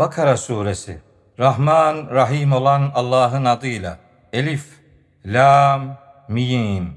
Bakara suresi Rahman Rahim olan Allah'ın adıyla Elif Lam Mim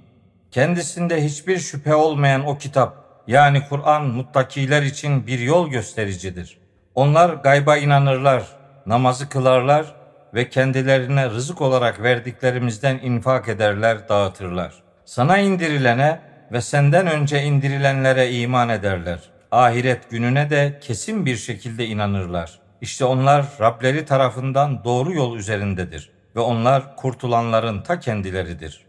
Kendisinde hiçbir şüphe olmayan o kitap yani Kur'an muttakiler için bir yol göstericidir. Onlar gayba inanırlar, namazı kılarlar ve kendilerine rızık olarak verdiklerimizden infak ederler, dağıtırlar. Sana indirilene ve senden önce indirilenlere iman ederler. Ahiret gününe de kesin bir şekilde inanırlar. İşte onlar Rableri tarafından doğru yol üzerindedir ve onlar kurtulanların ta kendileridir.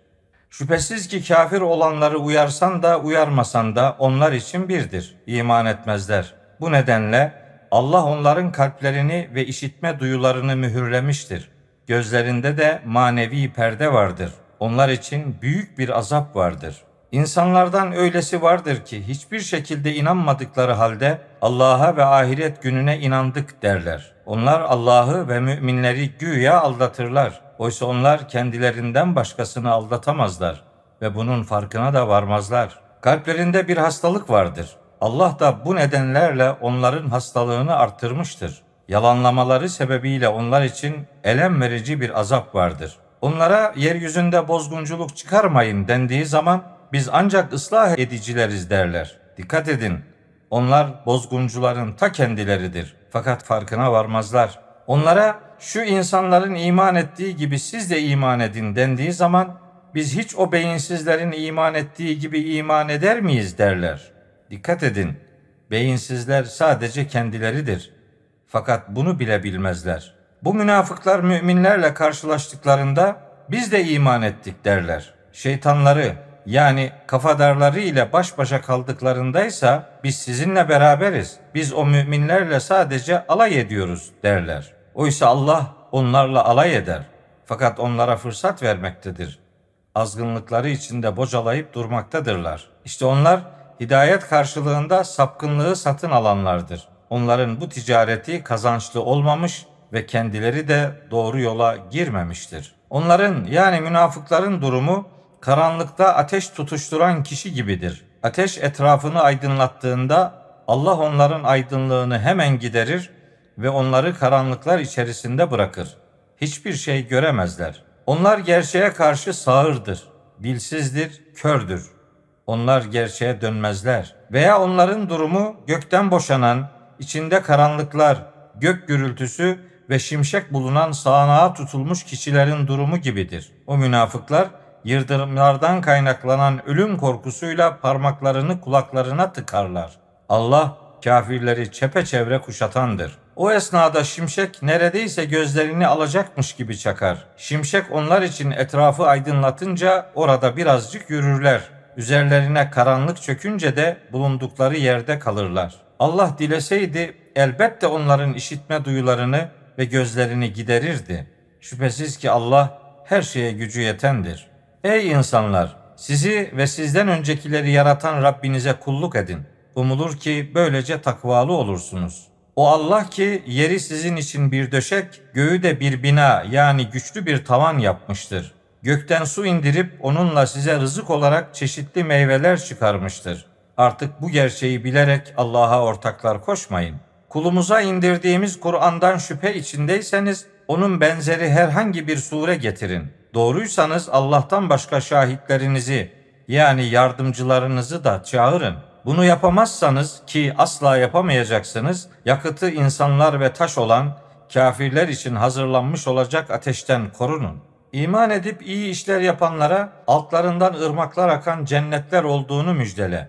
Şüphesiz ki kafir olanları uyarsan da uyarmasan da onlar için birdir. İman etmezler. Bu nedenle Allah onların kalplerini ve işitme duyularını mühürlemiştir. Gözlerinde de manevi perde vardır. Onlar için büyük bir azap vardır. İnsanlardan öylesi vardır ki hiçbir şekilde inanmadıkları halde Allah'a ve ahiret gününe inandık derler. Onlar Allah'ı ve müminleri güya aldatırlar. Oysa onlar kendilerinden başkasını aldatamazlar ve bunun farkına da varmazlar. Kalplerinde bir hastalık vardır. Allah da bu nedenlerle onların hastalığını arttırmıştır. Yalanlamaları sebebiyle onlar için elem verici bir azap vardır. Onlara yeryüzünde bozgunculuk çıkarmayın dendiği zaman biz ancak ıslah edicileriz derler. Dikkat edin. Onlar bozguncuların ta kendileridir. Fakat farkına varmazlar. Onlara şu insanların iman ettiği gibi siz de iman edin dendiği zaman biz hiç o beyinsizlerin iman ettiği gibi iman eder miyiz derler. Dikkat edin. Beyinsizler sadece kendileridir. Fakat bunu bile bilmezler. Bu münafıklar müminlerle karşılaştıklarında biz de iman ettik derler. Şeytanları yani kafadarları ile baş başa kaldıklarındaysa biz sizinle beraberiz. Biz o müminlerle sadece alay ediyoruz derler. Oysa Allah onlarla alay eder. Fakat onlara fırsat vermektedir. Azgınlıkları içinde bocalayıp durmaktadırlar. İşte onlar hidayet karşılığında sapkınlığı satın alanlardır. Onların bu ticareti kazançlı olmamış ve kendileri de doğru yola girmemiştir. Onların yani münafıkların durumu karanlıkta ateş tutuşturan kişi gibidir. Ateş etrafını aydınlattığında Allah onların aydınlığını hemen giderir ve onları karanlıklar içerisinde bırakır. Hiçbir şey göremezler. Onlar gerçeğe karşı sağırdır, dilsizdir, kördür. Onlar gerçeğe dönmezler. Veya onların durumu gökten boşanan, içinde karanlıklar, gök gürültüsü ve şimşek bulunan sağanağa tutulmuş kişilerin durumu gibidir. O münafıklar yıldırımlardan kaynaklanan ölüm korkusuyla parmaklarını kulaklarına tıkarlar. Allah kafirleri çepeçevre kuşatandır. O esnada şimşek neredeyse gözlerini alacakmış gibi çakar. Şimşek onlar için etrafı aydınlatınca orada birazcık yürürler. Üzerlerine karanlık çökünce de bulundukları yerde kalırlar. Allah dileseydi elbette onların işitme duyularını ve gözlerini giderirdi. Şüphesiz ki Allah her şeye gücü yetendir. Ey insanlar! Sizi ve sizden öncekileri yaratan Rabbinize kulluk edin. Umulur ki böylece takvalı olursunuz. O Allah ki yeri sizin için bir döşek, göğü de bir bina yani güçlü bir tavan yapmıştır. Gökten su indirip onunla size rızık olarak çeşitli meyveler çıkarmıştır. Artık bu gerçeği bilerek Allah'a ortaklar koşmayın. Kulumuza indirdiğimiz Kur'an'dan şüphe içindeyseniz onun benzeri herhangi bir sure getirin. Doğruysanız Allah'tan başka şahitlerinizi yani yardımcılarınızı da çağırın. Bunu yapamazsanız ki asla yapamayacaksınız, yakıtı insanlar ve taş olan kafirler için hazırlanmış olacak ateşten korunun. İman edip iyi işler yapanlara altlarından ırmaklar akan cennetler olduğunu müjdele.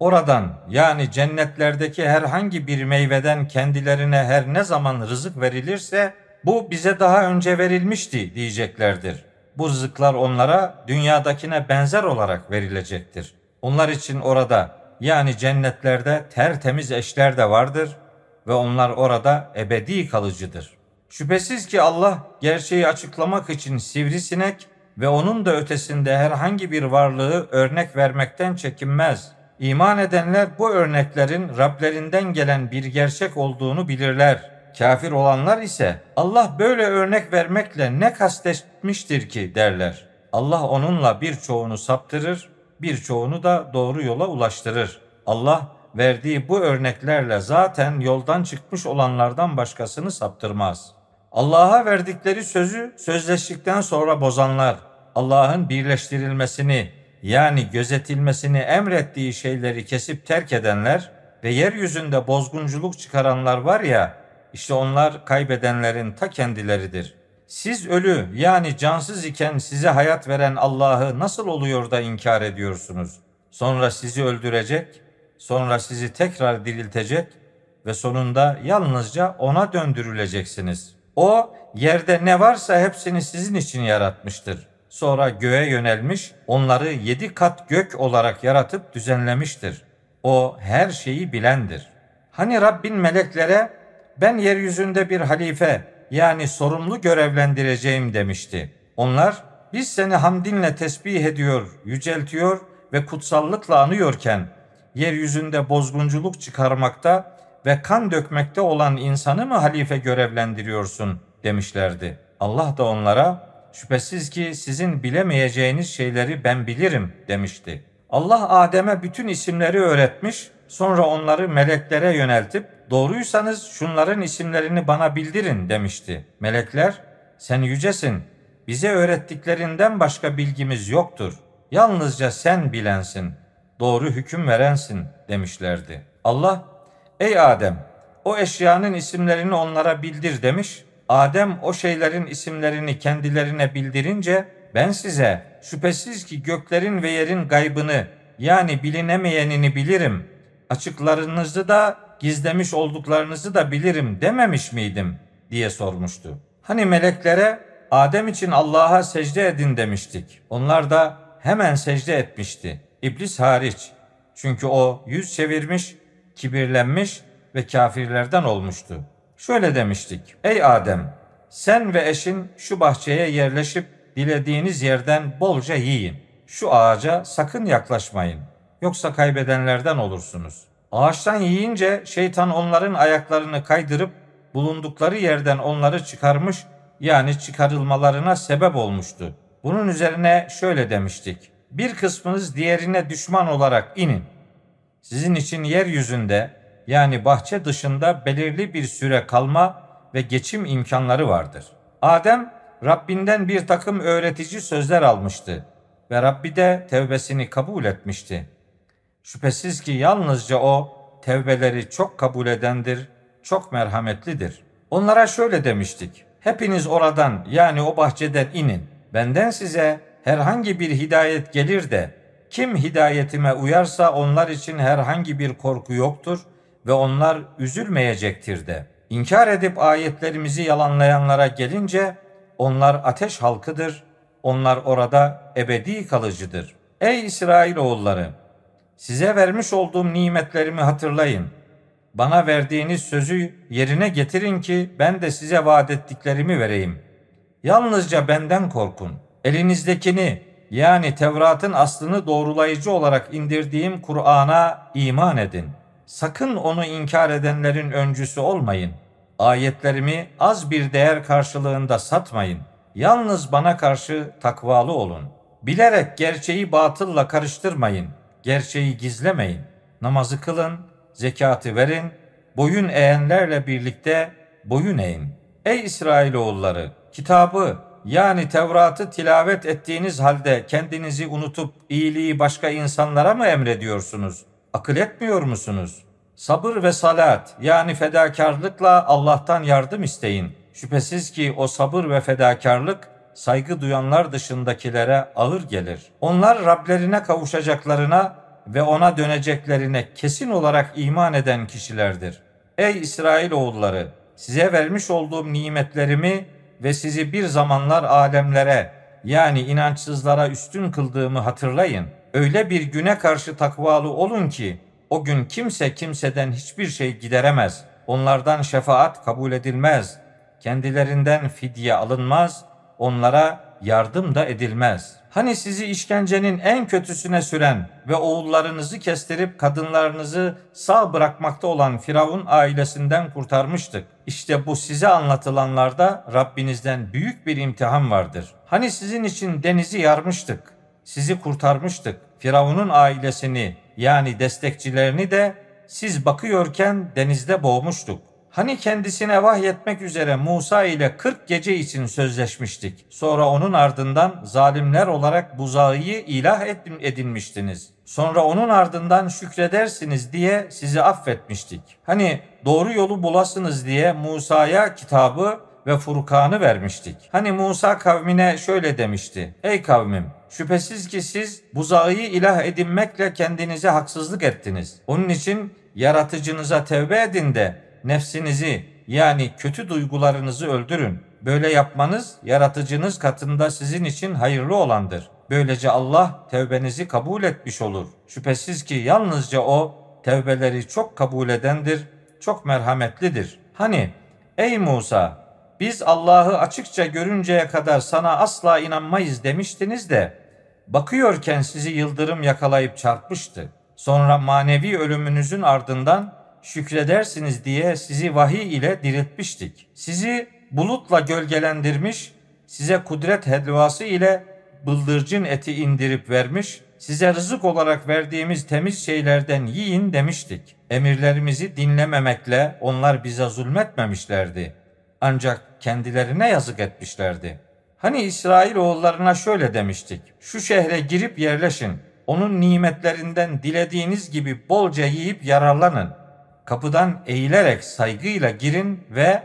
Oradan yani cennetlerdeki herhangi bir meyveden kendilerine her ne zaman rızık verilirse bu bize daha önce verilmişti diyeceklerdir. Bu rızıklar onlara dünyadakine benzer olarak verilecektir. Onlar için orada yani cennetlerde tertemiz eşler de vardır ve onlar orada ebedi kalıcıdır. Şüphesiz ki Allah gerçeği açıklamak için sivrisinek ve onun da ötesinde herhangi bir varlığı örnek vermekten çekinmez. İman edenler bu örneklerin Rablerinden gelen bir gerçek olduğunu bilirler. Kafir olanlar ise Allah böyle örnek vermekle ne kastetmiştir ki derler. Allah onunla birçoğunu saptırır, birçoğunu da doğru yola ulaştırır. Allah verdiği bu örneklerle zaten yoldan çıkmış olanlardan başkasını saptırmaz. Allah'a verdikleri sözü sözleştikten sonra bozanlar, Allah'ın birleştirilmesini yani gözetilmesini emrettiği şeyleri kesip terk edenler ve yeryüzünde bozgunculuk çıkaranlar var ya, işte onlar kaybedenlerin ta kendileridir. Siz ölü yani cansız iken size hayat veren Allah'ı nasıl oluyor da inkar ediyorsunuz? Sonra sizi öldürecek, sonra sizi tekrar diriltecek ve sonunda yalnızca ona döndürüleceksiniz. O yerde ne varsa hepsini sizin için yaratmıştır. Sonra göğe yönelmiş, onları yedi kat gök olarak yaratıp düzenlemiştir. O her şeyi bilendir. Hani Rabbin meleklere ben yeryüzünde bir halife yani sorumlu görevlendireceğim demişti. Onlar biz seni hamdinle tesbih ediyor, yüceltiyor ve kutsallıkla anıyorken yeryüzünde bozgunculuk çıkarmakta ve kan dökmekte olan insanı mı halife görevlendiriyorsun demişlerdi. Allah da onlara şüphesiz ki sizin bilemeyeceğiniz şeyleri ben bilirim demişti. Allah Adem'e bütün isimleri öğretmiş, sonra onları meleklere yöneltip doğruysanız şunların isimlerini bana bildirin demişti. Melekler sen yücesin, bize öğrettiklerinden başka bilgimiz yoktur. Yalnızca sen bilensin, doğru hüküm verensin demişlerdi. Allah, ey Adem, o eşyanın isimlerini onlara bildir demiş. Adem o şeylerin isimlerini kendilerine bildirince ben size şüphesiz ki göklerin ve yerin gaybını yani bilinemeyenini bilirim. Açıklarınızı da gizlemiş olduklarınızı da bilirim dememiş miydim diye sormuştu. Hani meleklere Adem için Allah'a secde edin demiştik. Onlar da hemen secde etmişti. İblis hariç. Çünkü o yüz çevirmiş, kibirlenmiş ve kafirlerden olmuştu. Şöyle demiştik. Ey Adem, sen ve eşin şu bahçeye yerleşip dilediğiniz yerden bolca yiyin. Şu ağaca sakın yaklaşmayın. Yoksa kaybedenlerden olursunuz. Ağaçtan yiyince şeytan onların ayaklarını kaydırıp bulundukları yerden onları çıkarmış yani çıkarılmalarına sebep olmuştu. Bunun üzerine şöyle demiştik. Bir kısmınız diğerine düşman olarak inin. Sizin için yeryüzünde yani bahçe dışında belirli bir süre kalma ve geçim imkanları vardır. Adem Rabbinden bir takım öğretici sözler almıştı ve Rabbi de tevbesini kabul etmişti. Şüphesiz ki yalnızca o tevbeleri çok kabul edendir, çok merhametlidir. Onlara şöyle demiştik. Hepiniz oradan yani o bahçeden inin. Benden size herhangi bir hidayet gelir de kim hidayetime uyarsa onlar için herhangi bir korku yoktur ve onlar üzülmeyecektir de. İnkar edip ayetlerimizi yalanlayanlara gelince onlar ateş halkıdır. Onlar orada ebedi kalıcıdır. Ey İsrail oğulları, size vermiş olduğum nimetlerimi hatırlayın. Bana verdiğiniz sözü yerine getirin ki ben de size vaat ettiklerimi vereyim. Yalnızca benden korkun. Elinizdekini yani Tevrat'ın aslını doğrulayıcı olarak indirdiğim Kur'an'a iman edin. Sakın onu inkar edenlerin öncüsü olmayın. Ayetlerimi az bir değer karşılığında satmayın. Yalnız bana karşı takvalı olun. Bilerek gerçeği batılla karıştırmayın. Gerçeği gizlemeyin. Namazı kılın, zekatı verin, boyun eğenlerle birlikte boyun eğin. Ey İsrailoğulları, kitabı yani Tevrat'ı tilavet ettiğiniz halde kendinizi unutup iyiliği başka insanlara mı emrediyorsunuz? Akıl etmiyor musunuz? Sabır ve salat yani fedakarlıkla Allah'tan yardım isteyin. Şüphesiz ki o sabır ve fedakarlık saygı duyanlar dışındakilere ağır gelir. Onlar Rablerine kavuşacaklarına ve ona döneceklerine kesin olarak iman eden kişilerdir. Ey İsrail oğulları, size vermiş olduğum nimetlerimi ve sizi bir zamanlar alemlere yani inançsızlara üstün kıldığımı hatırlayın. Öyle bir güne karşı takvalı olun ki o gün kimse kimseden hiçbir şey gideremez. Onlardan şefaat kabul edilmez. Kendilerinden fidye alınmaz. Onlara yardım da edilmez. Hani sizi işkencenin en kötüsüne süren ve oğullarınızı kestirip kadınlarınızı sağ bırakmakta olan Firavun ailesinden kurtarmıştık. İşte bu size anlatılanlarda Rabbinizden büyük bir imtihan vardır. Hani sizin için denizi yarmıştık, sizi kurtarmıştık. Firavun'un ailesini yani destekçilerini de siz bakıyorken denizde boğmuştuk. Hani kendisine vahyetmek üzere Musa ile 40 gece için sözleşmiştik. Sonra onun ardından zalimler olarak buzağıyı ilah edinmiştiniz. Sonra onun ardından şükredersiniz diye sizi affetmiştik. Hani doğru yolu bulasınız diye Musa'ya kitabı ve Furkan'ı vermiştik. Hani Musa kavmine şöyle demişti. Ey kavmim şüphesiz ki siz buzağıyı ilah edinmekle kendinize haksızlık ettiniz. Onun için yaratıcınıza tevbe edin de nefsinizi yani kötü duygularınızı öldürün. Böyle yapmanız yaratıcınız katında sizin için hayırlı olandır. Böylece Allah tevbenizi kabul etmiş olur. Şüphesiz ki yalnızca o tevbeleri çok kabul edendir, çok merhametlidir. Hani ey Musa biz Allah'ı açıkça görünceye kadar sana asla inanmayız demiştiniz de bakıyorken sizi yıldırım yakalayıp çarpmıştı. Sonra manevi ölümünüzün ardından şükredersiniz diye sizi vahiy ile diriltmiştik. Sizi bulutla gölgelendirmiş, size kudret helvası ile bıldırcın eti indirip vermiş, size rızık olarak verdiğimiz temiz şeylerden yiyin demiştik. Emirlerimizi dinlememekle onlar bize zulmetmemişlerdi. Ancak kendilerine yazık etmişlerdi. Hani İsrail oğullarına şöyle demiştik. Şu şehre girip yerleşin. Onun nimetlerinden dilediğiniz gibi bolca yiyip yararlanın. Kapıdan eğilerek saygıyla girin ve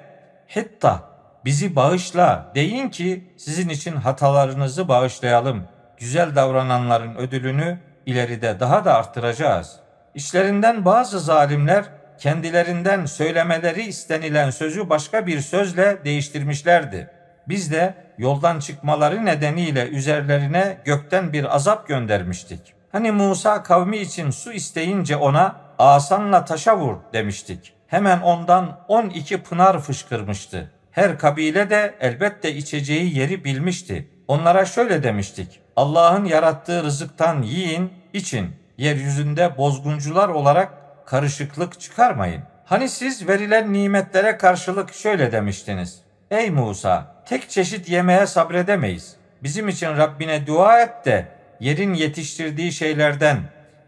hitta bizi bağışla deyin ki sizin için hatalarınızı bağışlayalım. Güzel davrananların ödülünü ileride daha da arttıracağız. İşlerinden bazı zalimler kendilerinden söylemeleri istenilen sözü başka bir sözle değiştirmişlerdi. Biz de yoldan çıkmaları nedeniyle üzerlerine gökten bir azap göndermiştik. Hani Musa kavmi için su isteyince ona asanla taşa vur demiştik. Hemen ondan 12 pınar fışkırmıştı. Her kabile de elbette içeceği yeri bilmişti. Onlara şöyle demiştik. Allah'ın yarattığı rızıktan yiyin, için. Yeryüzünde bozguncular olarak karışıklık çıkarmayın. Hani siz verilen nimetlere karşılık şöyle demiştiniz. Ey Musa, tek çeşit yemeğe sabredemeyiz. Bizim için Rabbine dua et de yerin yetiştirdiği şeylerden,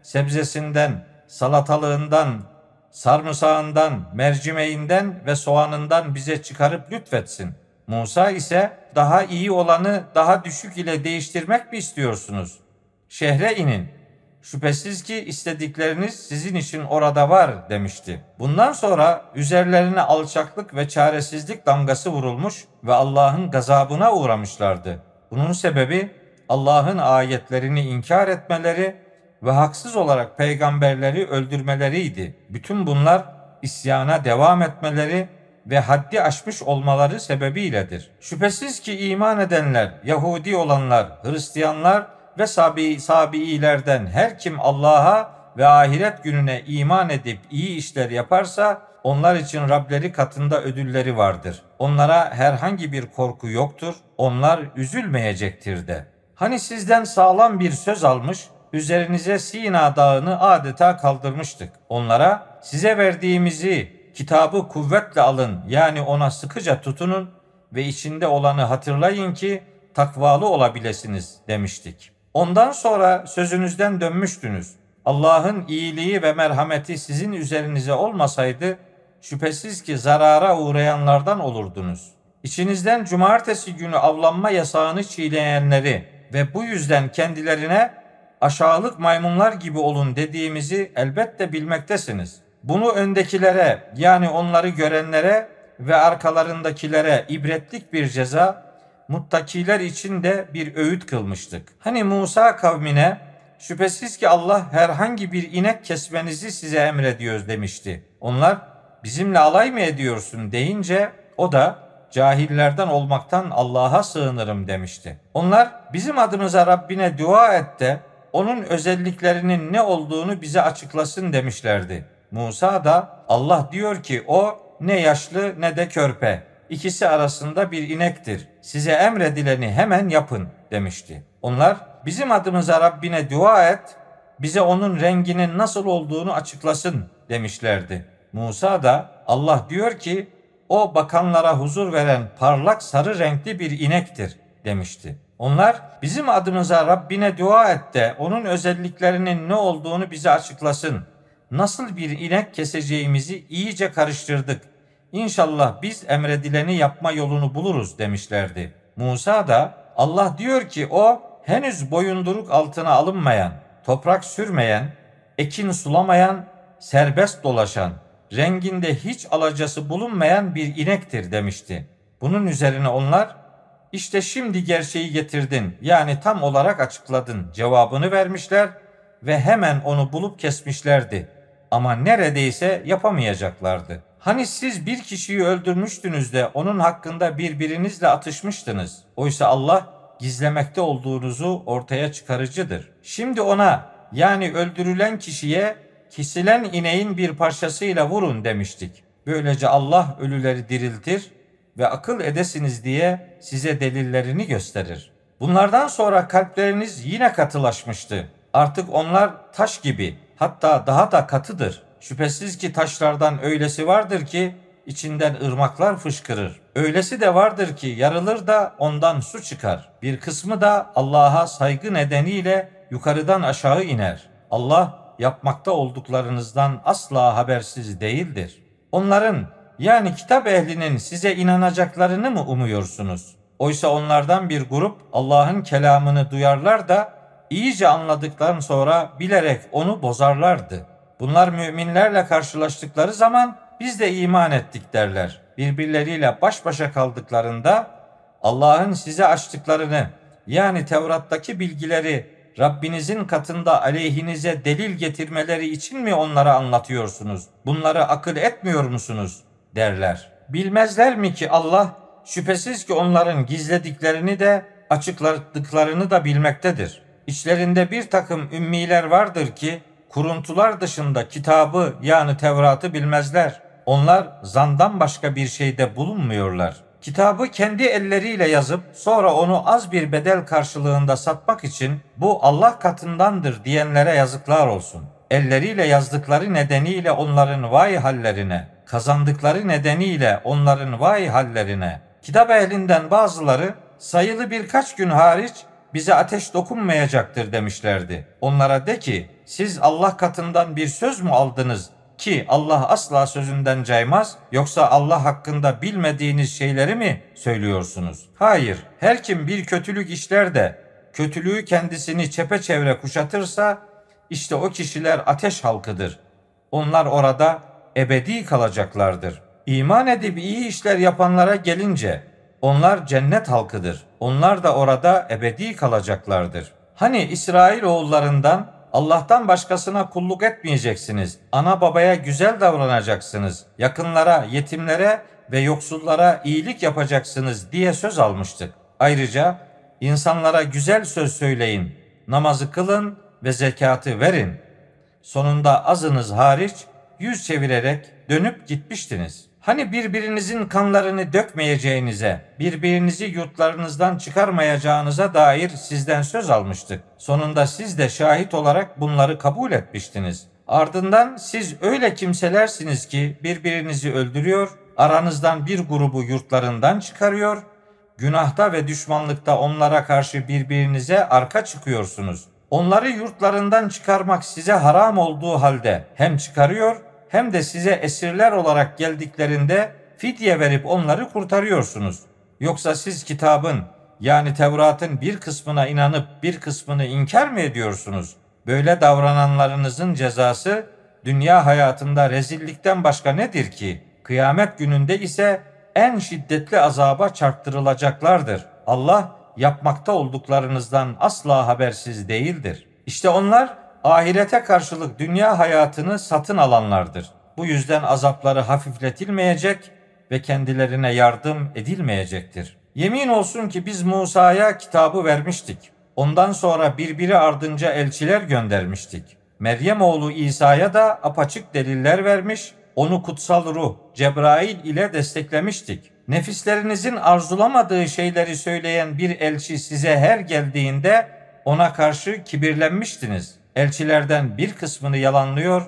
sebzesinden, salatalığından, sarımsağından, mercimeğinden ve soğanından bize çıkarıp lütfetsin. Musa ise daha iyi olanı daha düşük ile değiştirmek mi istiyorsunuz? Şehre inin, Şüphesiz ki istedikleriniz sizin için orada var demişti. Bundan sonra üzerlerine alçaklık ve çaresizlik damgası vurulmuş ve Allah'ın gazabına uğramışlardı. Bunun sebebi Allah'ın ayetlerini inkar etmeleri ve haksız olarak peygamberleri öldürmeleriydi. Bütün bunlar isyana devam etmeleri ve haddi aşmış olmaları sebebiyledir. Şüphesiz ki iman edenler, Yahudi olanlar, Hristiyanlar ve sabi, sabiilerden her kim Allah'a ve ahiret gününe iman edip iyi işler yaparsa onlar için Rableri katında ödülleri vardır. Onlara herhangi bir korku yoktur. Onlar üzülmeyecektir de. Hani sizden sağlam bir söz almış, üzerinize Sina dağını adeta kaldırmıştık. Onlara size verdiğimizi kitabı kuvvetle alın yani ona sıkıca tutunun ve içinde olanı hatırlayın ki takvalı olabilesiniz demiştik. Ondan sonra sözünüzden dönmüştünüz. Allah'ın iyiliği ve merhameti sizin üzerinize olmasaydı şüphesiz ki zarara uğrayanlardan olurdunuz. İçinizden cumartesi günü avlanma yasağını çiğneyenleri ve bu yüzden kendilerine aşağılık maymunlar gibi olun dediğimizi elbette bilmektesiniz. Bunu öndekilere yani onları görenlere ve arkalarındakilere ibretlik bir ceza muttakiler için de bir öğüt kılmıştık. Hani Musa kavmine şüphesiz ki Allah herhangi bir inek kesmenizi size emrediyoruz demişti. Onlar bizimle alay mı ediyorsun deyince o da cahillerden olmaktan Allah'a sığınırım demişti. Onlar bizim adımıza Rabbine dua et de onun özelliklerinin ne olduğunu bize açıklasın demişlerdi. Musa da Allah diyor ki o ne yaşlı ne de körpe ikisi arasında bir inektir. Size emredileni hemen yapın demişti. Onlar bizim adımıza Rabbine dua et, bize onun renginin nasıl olduğunu açıklasın demişlerdi. Musa da Allah diyor ki o bakanlara huzur veren parlak sarı renkli bir inektir demişti. Onlar bizim adımıza Rabbine dua et de onun özelliklerinin ne olduğunu bize açıklasın. nasıl bir inek keseceğimizi iyice karıştırdık. İnşallah biz emredileni yapma yolunu buluruz demişlerdi. Musa da Allah diyor ki o henüz boyunduruk altına alınmayan, toprak sürmeyen, ekin sulamayan, serbest dolaşan, renginde hiç alacası bulunmayan bir inektir demişti. Bunun üzerine onlar işte şimdi gerçeği getirdin yani tam olarak açıkladın cevabını vermişler ve hemen onu bulup kesmişlerdi. Ama neredeyse yapamayacaklardı. Hani siz bir kişiyi öldürmüştünüz de onun hakkında birbirinizle atışmıştınız. Oysa Allah gizlemekte olduğunuzu ortaya çıkarıcıdır. Şimdi ona yani öldürülen kişiye kesilen ineğin bir parçasıyla vurun demiştik. Böylece Allah ölüleri diriltir ve akıl edesiniz diye size delillerini gösterir. Bunlardan sonra kalpleriniz yine katılaşmıştı. Artık onlar taş gibi hatta daha da katıdır. Şüphesiz ki taşlardan öylesi vardır ki içinden ırmaklar fışkırır. Öylesi de vardır ki yarılır da ondan su çıkar. Bir kısmı da Allah'a saygı nedeniyle yukarıdan aşağı iner. Allah yapmakta olduklarınızdan asla habersiz değildir. Onların yani kitap ehlinin size inanacaklarını mı umuyorsunuz? Oysa onlardan bir grup Allah'ın kelamını duyarlar da iyice anladıktan sonra bilerek onu bozarlardı. Bunlar müminlerle karşılaştıkları zaman biz de iman ettik derler. Birbirleriyle baş başa kaldıklarında Allah'ın size açtıklarını yani Tevrat'taki bilgileri Rabbinizin katında aleyhinize delil getirmeleri için mi onlara anlatıyorsunuz? Bunları akıl etmiyor musunuz? Derler. Bilmezler mi ki Allah şüphesiz ki onların gizlediklerini de açıkladıklarını da bilmektedir. İçlerinde bir takım ümmiler vardır ki kuruntular dışında kitabı yani Tevrat'ı bilmezler. Onlar zandan başka bir şeyde bulunmuyorlar. Kitabı kendi elleriyle yazıp sonra onu az bir bedel karşılığında satmak için bu Allah katındandır diyenlere yazıklar olsun. Elleriyle yazdıkları nedeniyle onların vay hallerine, kazandıkları nedeniyle onların vay hallerine. Kitap ehlinden bazıları sayılı birkaç gün hariç bize ateş dokunmayacaktır demişlerdi. Onlara de ki siz Allah katından bir söz mü aldınız ki Allah asla sözünden caymaz yoksa Allah hakkında bilmediğiniz şeyleri mi söylüyorsunuz? Hayır, her kim bir kötülük işler de kötülüğü kendisini çepeçevre kuşatırsa işte o kişiler ateş halkıdır. Onlar orada ebedi kalacaklardır. İman edip iyi işler yapanlara gelince onlar cennet halkıdır. Onlar da orada ebedi kalacaklardır. Hani İsrail oğullarından Allah'tan başkasına kulluk etmeyeceksiniz. Ana babaya güzel davranacaksınız. Yakınlara, yetimlere ve yoksullara iyilik yapacaksınız diye söz almıştık. Ayrıca insanlara güzel söz söyleyin, namazı kılın ve zekatı verin. Sonunda azınız hariç yüz çevirerek dönüp gitmiştiniz. Hani birbirinizin kanlarını dökmeyeceğinize, birbirinizi yurtlarınızdan çıkarmayacağınıza dair sizden söz almıştık. Sonunda siz de şahit olarak bunları kabul etmiştiniz. Ardından siz öyle kimselersiniz ki birbirinizi öldürüyor, aranızdan bir grubu yurtlarından çıkarıyor, günahta ve düşmanlıkta onlara karşı birbirinize arka çıkıyorsunuz. Onları yurtlarından çıkarmak size haram olduğu halde hem çıkarıyor hem de size esirler olarak geldiklerinde fidye verip onları kurtarıyorsunuz. Yoksa siz kitabın yani Tevrat'ın bir kısmına inanıp bir kısmını inkar mı ediyorsunuz? Böyle davrananlarınızın cezası dünya hayatında rezillikten başka nedir ki? Kıyamet gününde ise en şiddetli azaba çarptırılacaklardır. Allah yapmakta olduklarınızdan asla habersiz değildir. İşte onlar ahirete karşılık dünya hayatını satın alanlardır. Bu yüzden azapları hafifletilmeyecek ve kendilerine yardım edilmeyecektir. Yemin olsun ki biz Musa'ya kitabı vermiştik. Ondan sonra birbiri ardınca elçiler göndermiştik. Meryem oğlu İsa'ya da apaçık deliller vermiş, onu kutsal ruh Cebrail ile desteklemiştik. Nefislerinizin arzulamadığı şeyleri söyleyen bir elçi size her geldiğinde ona karşı kibirlenmiştiniz. Elçilerden bir kısmını yalanlıyor,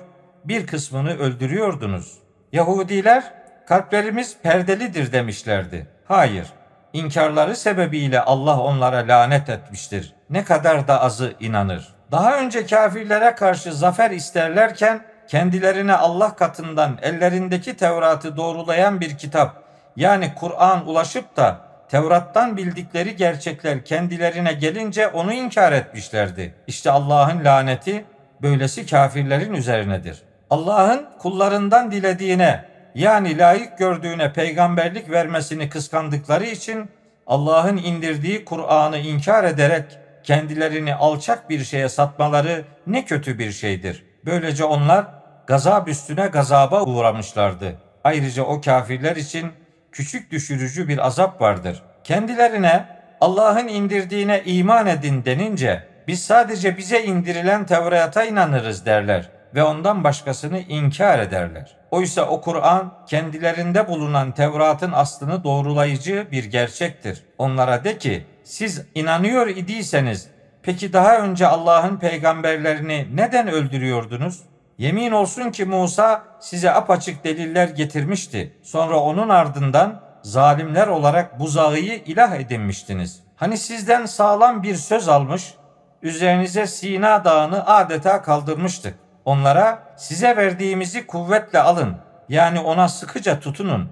bir kısmını öldürüyordunuz. Yahudiler kalplerimiz perdelidir demişlerdi. Hayır, inkarları sebebiyle Allah onlara lanet etmiştir. Ne kadar da azı inanır. Daha önce kafirlere karşı zafer isterlerken kendilerine Allah katından ellerindeki Tevrat'ı doğrulayan bir kitap yani Kur'an ulaşıp da Tevrat'tan bildikleri gerçekler kendilerine gelince onu inkar etmişlerdi. İşte Allah'ın laneti böylesi kafirlerin üzerinedir. Allah'ın kullarından dilediğine yani layık gördüğüne peygamberlik vermesini kıskandıkları için Allah'ın indirdiği Kur'an'ı inkar ederek kendilerini alçak bir şeye satmaları ne kötü bir şeydir. Böylece onlar gazap üstüne gazaba uğramışlardı. Ayrıca o kafirler için küçük düşürücü bir azap vardır. Kendilerine Allah'ın indirdiğine iman edin denince biz sadece bize indirilen Tevrat'a inanırız derler ve ondan başkasını inkar ederler. Oysa o Kur'an kendilerinde bulunan Tevrat'ın aslını doğrulayıcı bir gerçektir. Onlara de ki siz inanıyor idiyseniz peki daha önce Allah'ın peygamberlerini neden öldürüyordunuz? Yemin olsun ki Musa size apaçık deliller getirmişti. Sonra onun ardından zalimler olarak buzağıyı ilah edinmiştiniz. Hani sizden sağlam bir söz almış, üzerinize Sina dağını adeta kaldırmıştık. Onlara size verdiğimizi kuvvetle alın. Yani ona sıkıca tutunun.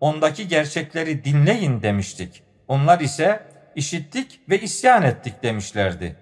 Ondaki gerçekleri dinleyin demiştik. Onlar ise işittik ve isyan ettik demişlerdi.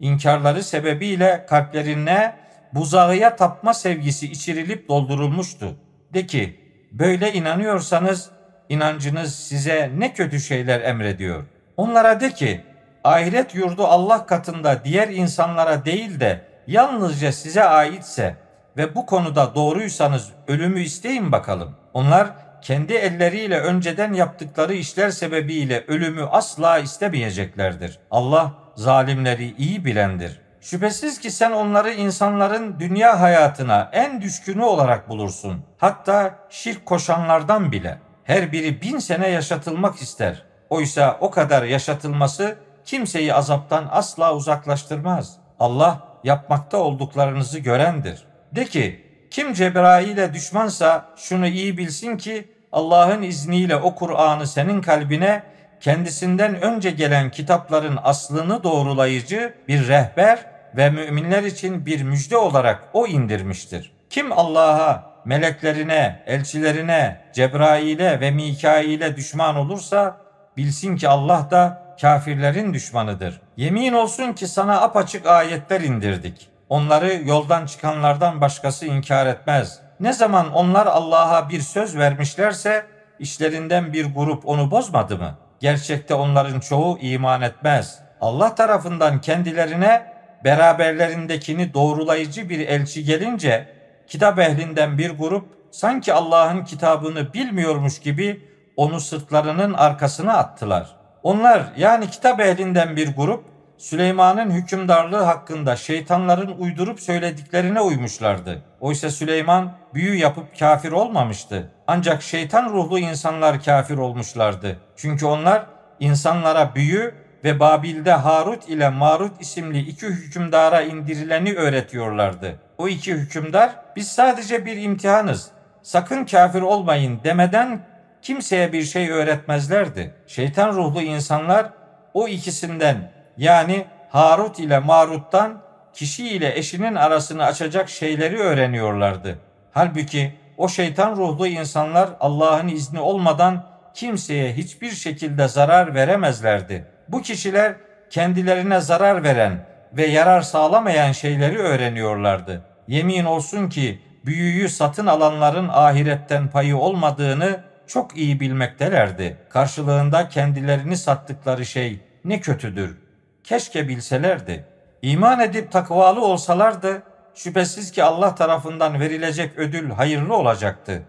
İnkarları sebebiyle kalplerine buzağıya tapma sevgisi içirilip doldurulmuştu. De ki, böyle inanıyorsanız inancınız size ne kötü şeyler emrediyor. Onlara de ki, ahiret yurdu Allah katında diğer insanlara değil de yalnızca size aitse ve bu konuda doğruysanız ölümü isteyin bakalım. Onlar kendi elleriyle önceden yaptıkları işler sebebiyle ölümü asla istemeyeceklerdir. Allah zalimleri iyi bilendir. Şüphesiz ki sen onları insanların dünya hayatına en düşkünü olarak bulursun. Hatta şirk koşanlardan bile. Her biri bin sene yaşatılmak ister. Oysa o kadar yaşatılması kimseyi azaptan asla uzaklaştırmaz. Allah yapmakta olduklarınızı görendir. De ki kim Cebrail'e düşmansa şunu iyi bilsin ki Allah'ın izniyle o Kur'an'ı senin kalbine kendisinden önce gelen kitapların aslını doğrulayıcı bir rehber ve müminler için bir müjde olarak o indirmiştir. Kim Allah'a, meleklerine, elçilerine, Cebrail'e ve Mikail'e düşman olursa bilsin ki Allah da kafirlerin düşmanıdır. Yemin olsun ki sana apaçık ayetler indirdik. Onları yoldan çıkanlardan başkası inkar etmez. Ne zaman onlar Allah'a bir söz vermişlerse işlerinden bir grup onu bozmadı mı? Gerçekte onların çoğu iman etmez. Allah tarafından kendilerine beraberlerindekini doğrulayıcı bir elçi gelince kitap ehlinden bir grup sanki Allah'ın kitabını bilmiyormuş gibi onu sırtlarının arkasına attılar. Onlar yani kitap ehlinden bir grup Süleyman'ın hükümdarlığı hakkında şeytanların uydurup söylediklerine uymuşlardı. Oysa Süleyman büyü yapıp kafir olmamıştı. Ancak şeytan ruhlu insanlar kafir olmuşlardı. Çünkü onlar insanlara büyü ve Babil'de Harut ile Marut isimli iki hükümdara indirileni öğretiyorlardı. O iki hükümdar biz sadece bir imtihanız. Sakın kafir olmayın demeden kimseye bir şey öğretmezlerdi. Şeytan ruhlu insanlar o ikisinden yani Harut ile Marut'tan kişi ile eşinin arasını açacak şeyleri öğreniyorlardı. Halbuki o şeytan ruhlu insanlar Allah'ın izni olmadan kimseye hiçbir şekilde zarar veremezlerdi. Bu kişiler kendilerine zarar veren ve yarar sağlamayan şeyleri öğreniyorlardı. Yemin olsun ki büyüyü satın alanların ahiretten payı olmadığını çok iyi bilmektelerdi. Karşılığında kendilerini sattıkları şey ne kötüdür. Keşke bilselerdi. İman edip takvalı olsalardı şüphesiz ki Allah tarafından verilecek ödül hayırlı olacaktı.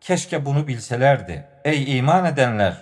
Keşke bunu bilselerdi. Ey iman edenler!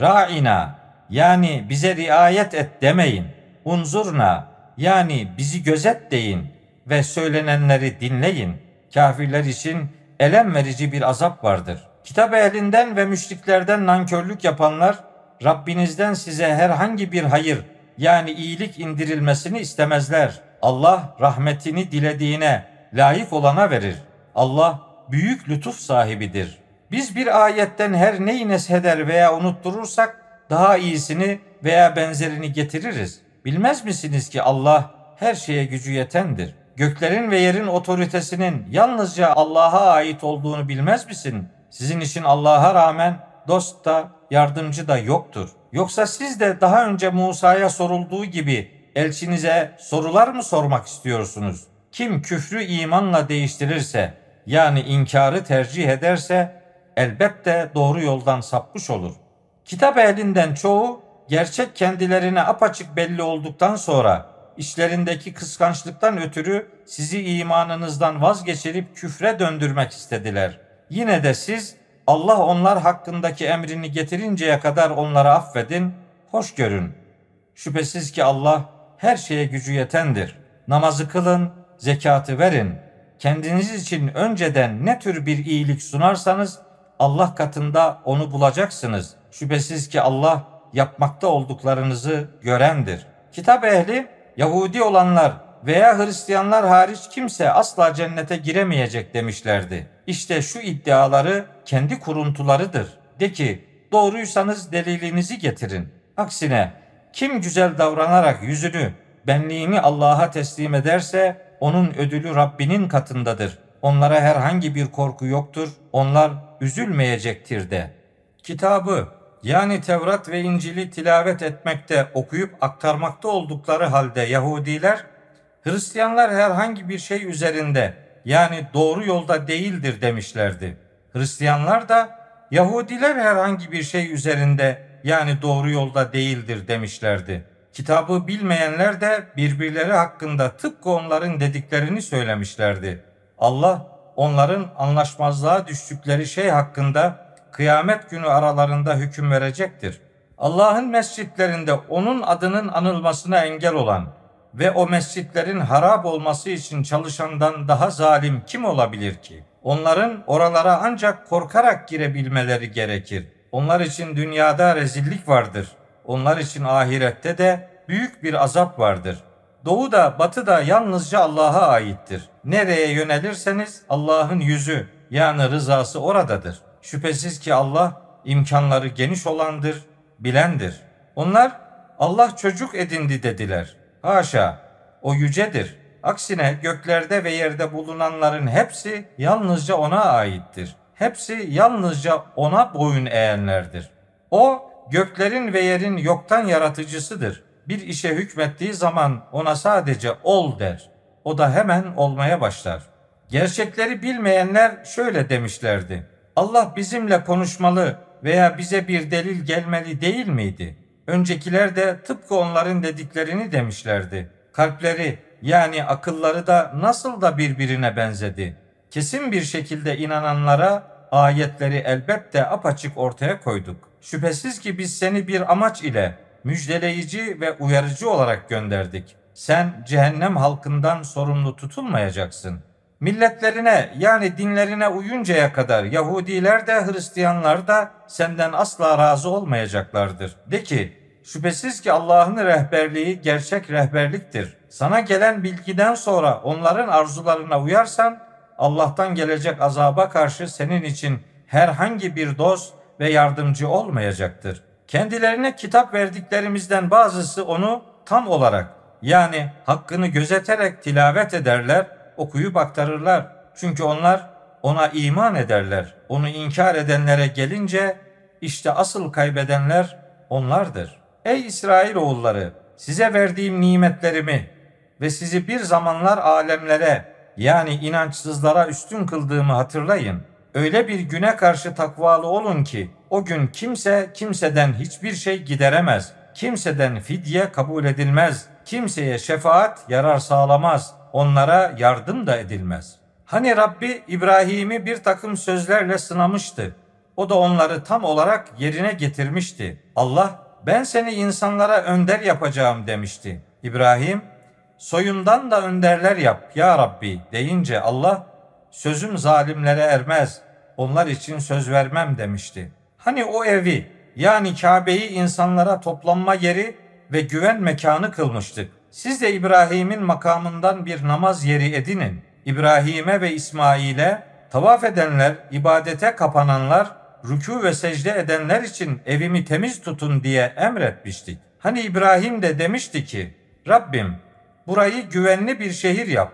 Ra'ina yani bize riayet et demeyin. Unzurna yani bizi gözet deyin ve söylenenleri dinleyin. Kafirler için elem verici bir azap vardır. Kitap ehlinden ve müşriklerden nankörlük yapanlar Rabbinizden size herhangi bir hayır yani iyilik indirilmesini istemezler. Allah rahmetini dilediğine, layık olana verir. Allah büyük lütuf sahibidir. Biz bir ayetten her neyi nesheder veya unutturursak daha iyisini veya benzerini getiririz. Bilmez misiniz ki Allah her şeye gücü yetendir. göklerin ve yerin otoritesinin yalnızca Allah'a ait olduğunu bilmez misin? Sizin için Allah'a rağmen dost da yardımcı da yoktur. Yoksa siz de daha önce Musa'ya sorulduğu gibi elçinize sorular mı sormak istiyorsunuz? Kim küfrü imanla değiştirirse yani inkarı tercih ederse elbette doğru yoldan sapmış olur. Kitap ehlinden çoğu gerçek kendilerine apaçık belli olduktan sonra işlerindeki kıskançlıktan ötürü sizi imanınızdan vazgeçirip küfre döndürmek istediler. Yine de siz Allah onlar hakkındaki emrini getirinceye kadar onları affedin, hoş görün. Şüphesiz ki Allah her şeye gücü yetendir. Namazı kılın, zekatı verin. Kendiniz için önceden ne tür bir iyilik sunarsanız Allah katında onu bulacaksınız. Şüphesiz ki Allah yapmakta olduklarınızı görendir. Kitap ehli Yahudi olanlar veya Hristiyanlar hariç kimse asla cennete giremeyecek demişlerdi. İşte şu iddiaları kendi kuruntularıdır. De ki doğruysanız delilinizi getirin. Aksine kim güzel davranarak yüzünü, benliğini Allah'a teslim ederse onun ödülü Rabbinin katındadır. Onlara herhangi bir korku yoktur. Onlar üzülmeyecektir de. Kitabı yani Tevrat ve İncil'i tilavet etmekte, okuyup aktarmakta oldukları halde Yahudiler, Hristiyanlar herhangi bir şey üzerinde yani doğru yolda değildir demişlerdi. Hristiyanlar da Yahudiler herhangi bir şey üzerinde yani doğru yolda değildir demişlerdi. Kitabı bilmeyenler de birbirleri hakkında tıpkı onların dediklerini söylemişlerdi. Allah onların anlaşmazlığa düştükleri şey hakkında kıyamet günü aralarında hüküm verecektir. Allah'ın mescitlerinde onun adının anılmasına engel olan ve o mescitlerin harap olması için çalışandan daha zalim kim olabilir ki? Onların oralara ancak korkarak girebilmeleri gerekir. Onlar için dünyada rezillik vardır. Onlar için ahirette de büyük bir azap vardır. Doğu da batı da yalnızca Allah'a aittir. Nereye yönelirseniz Allah'ın yüzü yani rızası oradadır. Şüphesiz ki Allah imkanları geniş olandır, bilendir. Onlar Allah çocuk edindi dediler. Haşa, o yücedir. Aksine göklerde ve yerde bulunanların hepsi yalnızca ona aittir. Hepsi yalnızca ona boyun eğenlerdir. O göklerin ve yerin yoktan yaratıcısıdır. Bir işe hükmettiği zaman ona sadece ol der. O da hemen olmaya başlar. Gerçekleri bilmeyenler şöyle demişlerdi. Allah bizimle konuşmalı veya bize bir delil gelmeli değil miydi? Öncekiler de tıpkı onların dediklerini demişlerdi. Kalpleri yani akılları da nasıl da birbirine benzedi. Kesin bir şekilde inananlara ayetleri elbette apaçık ortaya koyduk. Şüphesiz ki biz seni bir amaç ile müjdeleyici ve uyarıcı olarak gönderdik. Sen cehennem halkından sorumlu tutulmayacaksın. Milletlerine yani dinlerine uyuncaya kadar Yahudiler de Hristiyanlar da senden asla razı olmayacaklardır. De ki şüphesiz ki Allah'ın rehberliği gerçek rehberliktir. Sana gelen bilgiden sonra onların arzularına uyarsan Allah'tan gelecek azaba karşı senin için herhangi bir dost ve yardımcı olmayacaktır. Kendilerine kitap verdiklerimizden bazısı onu tam olarak yani hakkını gözeterek tilavet ederler, okuyup aktarırlar. Çünkü onlar ona iman ederler. Onu inkar edenlere gelince işte asıl kaybedenler onlardır. Ey İsrail oğulları size verdiğim nimetlerimi ve sizi bir zamanlar alemlere yani inançsızlara üstün kıldığımı hatırlayın. Öyle bir güne karşı takvalı olun ki o gün kimse kimseden hiçbir şey gideremez. Kimseden fidye kabul edilmez. Kimseye şefaat yarar sağlamaz. Onlara yardım da edilmez. Hani Rabbi İbrahim'i bir takım sözlerle sınamıştı. O da onları tam olarak yerine getirmişti. Allah ben seni insanlara önder yapacağım demişti. İbrahim soyundan da önderler yap ya Rabbi deyince Allah sözüm zalimlere ermez. Onlar için söz vermem demişti. Hani o evi yani Kabe'yi insanlara toplanma yeri ve güven mekanı kılmıştık. Siz de İbrahim'in makamından bir namaz yeri edinin. İbrahim'e ve İsmail'e tavaf edenler, ibadete kapananlar, rükû ve secde edenler için evimi temiz tutun diye emretmiştik. Hani İbrahim de demişti ki, Rabbim burayı güvenli bir şehir yap.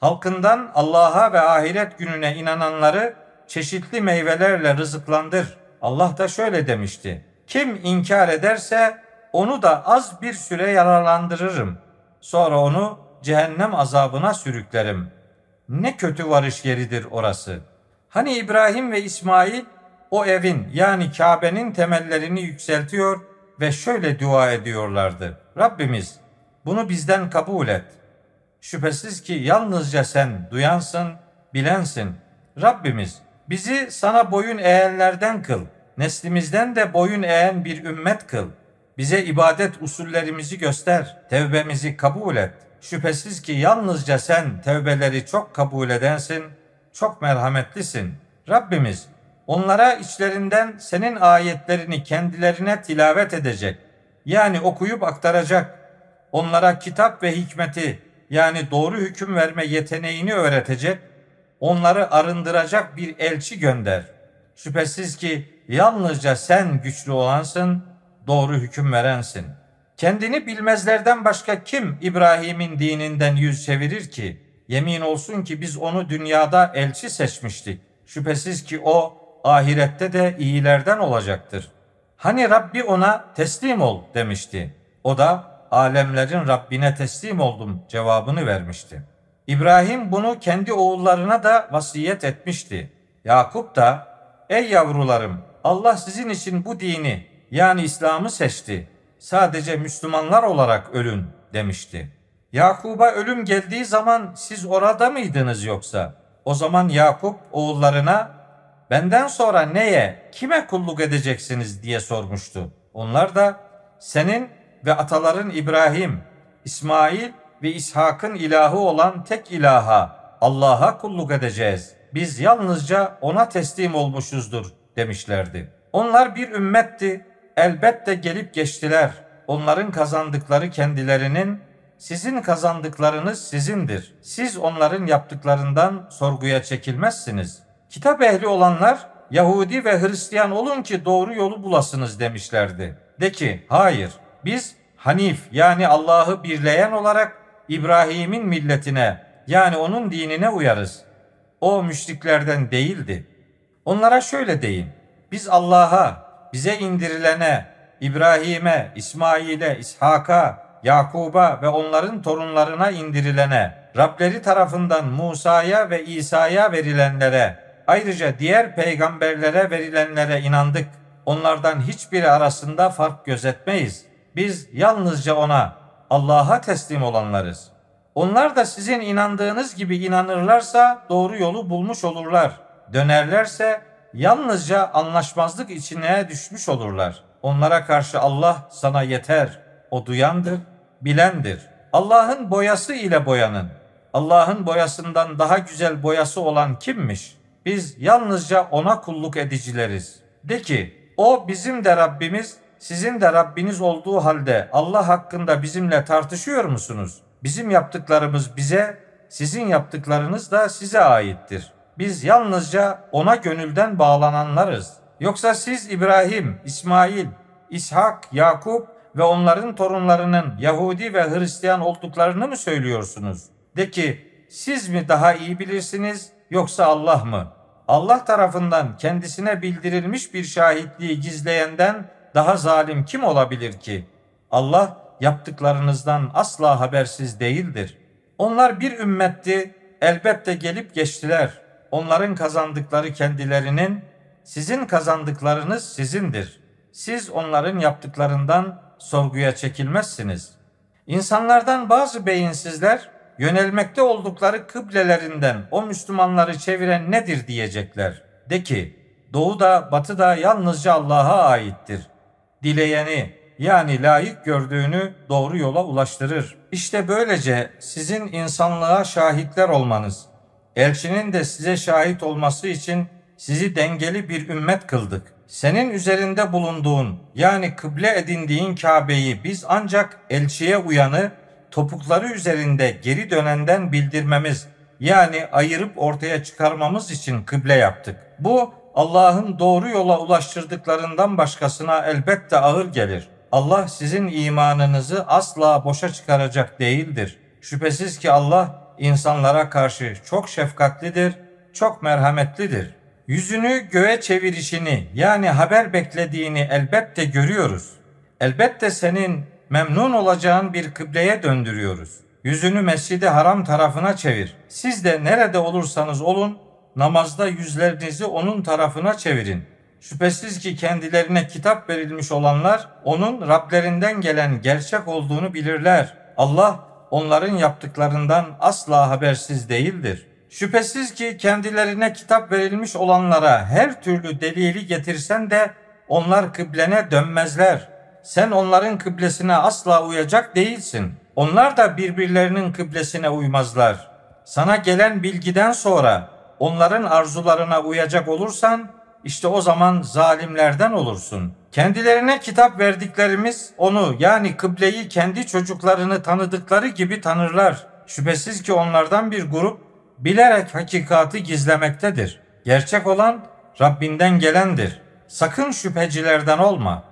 Halkından Allah'a ve ahiret gününe inananları çeşitli meyvelerle rızıklandır. Allah da şöyle demişti. Kim inkar ederse onu da az bir süre yararlandırırım. Sonra onu cehennem azabına sürüklerim. Ne kötü varış yeridir orası. Hani İbrahim ve İsmail o evin yani Kabe'nin temellerini yükseltiyor ve şöyle dua ediyorlardı. Rabbimiz bunu bizden kabul et. Şüphesiz ki yalnızca sen duyansın, bilensin. Rabbimiz bizi sana boyun eğenlerden kıl. Neslimizden de boyun eğen bir ümmet kıl. Bize ibadet usullerimizi göster. Tevbemizi kabul et. Şüphesiz ki yalnızca sen tevbeleri çok kabul edensin, çok merhametlisin. Rabbimiz onlara içlerinden senin ayetlerini kendilerine tilavet edecek. Yani okuyup aktaracak. Onlara kitap ve hikmeti yani doğru hüküm verme yeteneğini öğretecek. Onları arındıracak bir elçi gönder. Şüphesiz ki yalnızca sen güçlü olansın, doğru hüküm verensin. Kendini bilmezlerden başka kim İbrahim'in dininden yüz çevirir ki? Yemin olsun ki biz onu dünyada elçi seçmiştik. Şüphesiz ki o ahirette de iyilerden olacaktır. Hani Rabbi ona teslim ol demişti. O da alemlerin Rabbine teslim oldum cevabını vermişti. İbrahim bunu kendi oğullarına da vasiyet etmişti. Yakup da ey yavrularım Allah sizin için bu dini yani İslam'ı seçti. Sadece Müslümanlar olarak ölün demişti. Yakup'a ölüm geldiği zaman siz orada mıydınız yoksa? O zaman Yakup oğullarına benden sonra neye, kime kulluk edeceksiniz diye sormuştu. Onlar da senin ve ataların İbrahim, İsmail ve İshak'ın ilahı olan tek ilaha, Allah'a kulluk edeceğiz. Biz yalnızca ona teslim olmuşuzdur demişlerdi. Onlar bir ümmetti. Elbette gelip geçtiler. Onların kazandıkları kendilerinin, sizin kazandıklarınız sizindir. Siz onların yaptıklarından sorguya çekilmezsiniz. Kitap ehli olanlar Yahudi ve Hristiyan olun ki doğru yolu bulasınız demişlerdi. De ki hayır biz Hanif yani Allah'ı birleyen olarak İbrahim'in milletine yani onun dinine uyarız. O müşriklerden değildi. Onlara şöyle deyin. Biz Allah'a, bize indirilene, İbrahim'e, İsmail'e, İshak'a, Yakub'a ve onların torunlarına indirilene, Rableri tarafından Musa'ya ve İsa'ya verilenlere, ayrıca diğer peygamberlere verilenlere inandık. Onlardan hiçbiri arasında fark gözetmeyiz. Biz yalnızca ona, Allah'a teslim olanlarız. Onlar da sizin inandığınız gibi inanırlarsa doğru yolu bulmuş olurlar. Dönerlerse yalnızca anlaşmazlık içine düşmüş olurlar. Onlara karşı Allah sana yeter. O duyandır, bilendir. Allah'ın boyası ile boyanın. Allah'ın boyasından daha güzel boyası olan kimmiş? Biz yalnızca ona kulluk edicileriz. De ki, o bizim de Rabbimiz, sizin de Rabbiniz olduğu halde Allah hakkında bizimle tartışıyor musunuz? Bizim yaptıklarımız bize, sizin yaptıklarınız da size aittir. Biz yalnızca ona gönülden bağlananlarız. Yoksa siz İbrahim, İsmail, İshak, Yakup ve onların torunlarının Yahudi ve Hristiyan olduklarını mı söylüyorsunuz? De ki siz mi daha iyi bilirsiniz yoksa Allah mı? Allah tarafından kendisine bildirilmiş bir şahitliği gizleyenden daha zalim kim olabilir ki? Allah yaptıklarınızdan asla habersiz değildir. Onlar bir ümmetti, elbette gelip geçtiler. Onların kazandıkları kendilerinin, sizin kazandıklarınız sizindir. Siz onların yaptıklarından sorguya çekilmezsiniz. İnsanlardan bazı beyinsizler yönelmekte oldukları kıblelerinden o Müslümanları çeviren nedir diyecekler. De ki, doğu da batı da yalnızca Allah'a aittir. Dileyeni yani layık gördüğünü doğru yola ulaştırır. İşte böylece sizin insanlığa şahitler olmanız, elçinin de size şahit olması için sizi dengeli bir ümmet kıldık. Senin üzerinde bulunduğun yani kıble edindiğin Kabe'yi biz ancak elçiye uyanı topukları üzerinde geri dönenden bildirmemiz yani ayırıp ortaya çıkarmamız için kıble yaptık. Bu Allah'ın doğru yola ulaştırdıklarından başkasına elbette ağır gelir. Allah sizin imanınızı asla boşa çıkaracak değildir. Şüphesiz ki Allah insanlara karşı çok şefkatlidir, çok merhametlidir. Yüzünü göğe çevirişini yani haber beklediğini elbette görüyoruz. Elbette senin memnun olacağın bir kıbleye döndürüyoruz. Yüzünü Mescid-i Haram tarafına çevir. Siz de nerede olursanız olun namazda yüzlerinizi onun tarafına çevirin. Şüphesiz ki kendilerine kitap verilmiş olanlar onun Rablerinden gelen gerçek olduğunu bilirler. Allah onların yaptıklarından asla habersiz değildir. Şüphesiz ki kendilerine kitap verilmiş olanlara her türlü delili getirsen de onlar kıblene dönmezler. Sen onların kıblesine asla uyacak değilsin. Onlar da birbirlerinin kıblesine uymazlar. Sana gelen bilgiden sonra onların arzularına uyacak olursan işte o zaman zalimlerden olursun. Kendilerine kitap verdiklerimiz onu yani kıbleyi kendi çocuklarını tanıdıkları gibi tanırlar. Şüphesiz ki onlardan bir grup bilerek hakikati gizlemektedir. Gerçek olan Rabbinden gelendir. Sakın şüphecilerden olma.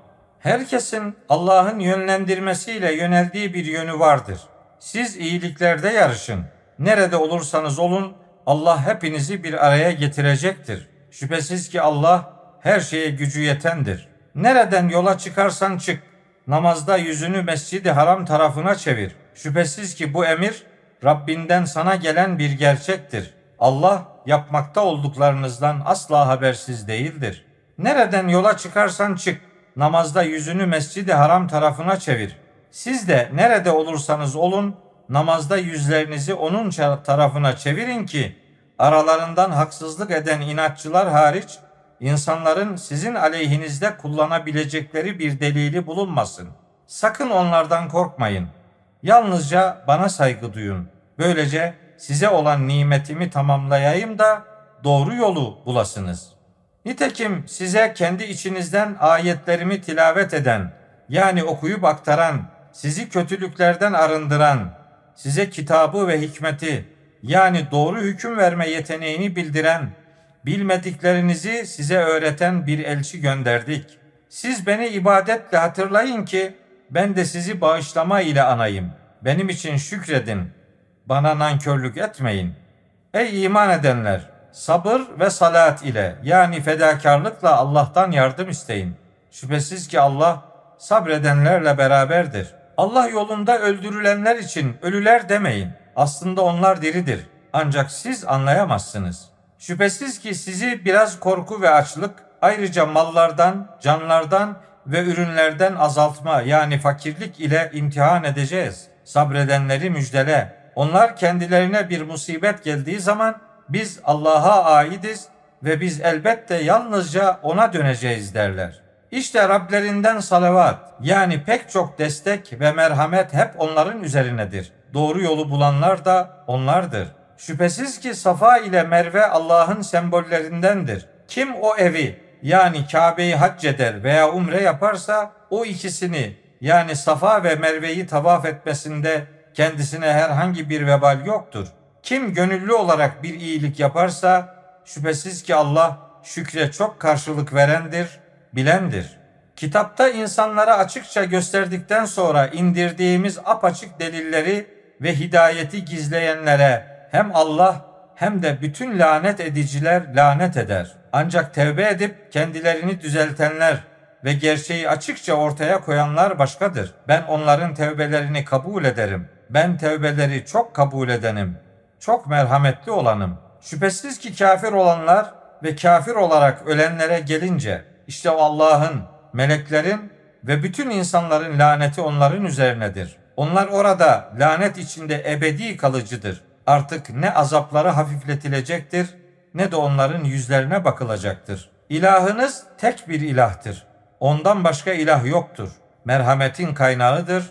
Herkesin Allah'ın yönlendirmesiyle yöneldiği bir yönü vardır. Siz iyiliklerde yarışın. Nerede olursanız olun Allah hepinizi bir araya getirecektir. Şüphesiz ki Allah her şeye gücü yetendir. Nereden yola çıkarsan çık. Namazda yüzünü Mescid-i Haram tarafına çevir. Şüphesiz ki bu emir Rabbinden sana gelen bir gerçektir. Allah yapmakta olduklarınızdan asla habersiz değildir. Nereden yola çıkarsan çık. Namazda yüzünü Mescid-i Haram tarafına çevir. Siz de nerede olursanız olun namazda yüzlerinizi onun tarafına çevirin ki aralarından haksızlık eden inatçılar hariç insanların sizin aleyhinizde kullanabilecekleri bir delili bulunmasın. Sakın onlardan korkmayın. Yalnızca bana saygı duyun. Böylece size olan nimetimi tamamlayayım da doğru yolu bulasınız. Nitekim size kendi içinizden ayetlerimi tilavet eden, yani okuyup aktaran, sizi kötülüklerden arındıran, size kitabı ve hikmeti, yani doğru hüküm verme yeteneğini bildiren, bilmediklerinizi size öğreten bir elçi gönderdik. Siz beni ibadetle hatırlayın ki ben de sizi bağışlama ile anayım. Benim için şükredin. Bana nankörlük etmeyin. Ey iman edenler! Sabır ve salat ile yani fedakarlıkla Allah'tan yardım isteyin. Şüphesiz ki Allah sabredenlerle beraberdir. Allah yolunda öldürülenler için ölüler demeyin. Aslında onlar diridir. Ancak siz anlayamazsınız. Şüphesiz ki sizi biraz korku ve açlık, ayrıca mallardan, canlardan ve ürünlerden azaltma yani fakirlik ile imtihan edeceğiz. Sabredenleri müjdele. Onlar kendilerine bir musibet geldiği zaman biz Allah'a aidiz ve biz elbette yalnızca ona döneceğiz derler. İşte Rablerinden salavat yani pek çok destek ve merhamet hep onların üzerinedir. Doğru yolu bulanlar da onlardır. Şüphesiz ki Safa ile Merve Allah'ın sembollerindendir. Kim o evi yani Kabe'yi hac eder veya umre yaparsa o ikisini yani Safa ve Merve'yi tavaf etmesinde kendisine herhangi bir vebal yoktur. Kim gönüllü olarak bir iyilik yaparsa şüphesiz ki Allah şükre çok karşılık verendir, bilendir. Kitapta insanlara açıkça gösterdikten sonra indirdiğimiz apaçık delilleri ve hidayeti gizleyenlere hem Allah hem de bütün lanet ediciler lanet eder. Ancak tevbe edip kendilerini düzeltenler ve gerçeği açıkça ortaya koyanlar başkadır. Ben onların tevbelerini kabul ederim. Ben tevbeleri çok kabul edenim. Çok merhametli olanım. Şüphesiz ki kafir olanlar ve kafir olarak ölenlere gelince işte Allah'ın, meleklerin ve bütün insanların laneti onların üzerinedir. Onlar orada lanet içinde ebedi kalıcıdır. Artık ne azapları hafifletilecektir ne de onların yüzlerine bakılacaktır. İlahınız tek bir ilahtır. Ondan başka ilah yoktur. Merhametin kaynağıdır,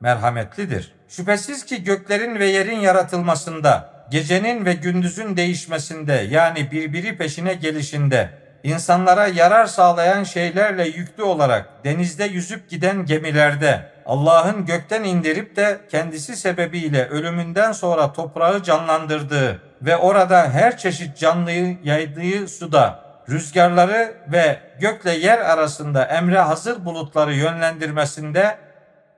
merhametlidir. Şüphesiz ki göklerin ve yerin yaratılmasında, gecenin ve gündüzün değişmesinde yani birbiri peşine gelişinde, insanlara yarar sağlayan şeylerle yüklü olarak denizde yüzüp giden gemilerde, Allah'ın gökten indirip de kendisi sebebiyle ölümünden sonra toprağı canlandırdığı ve orada her çeşit canlıyı yaydığı suda rüzgarları ve gökle yer arasında emre hazır bulutları yönlendirmesinde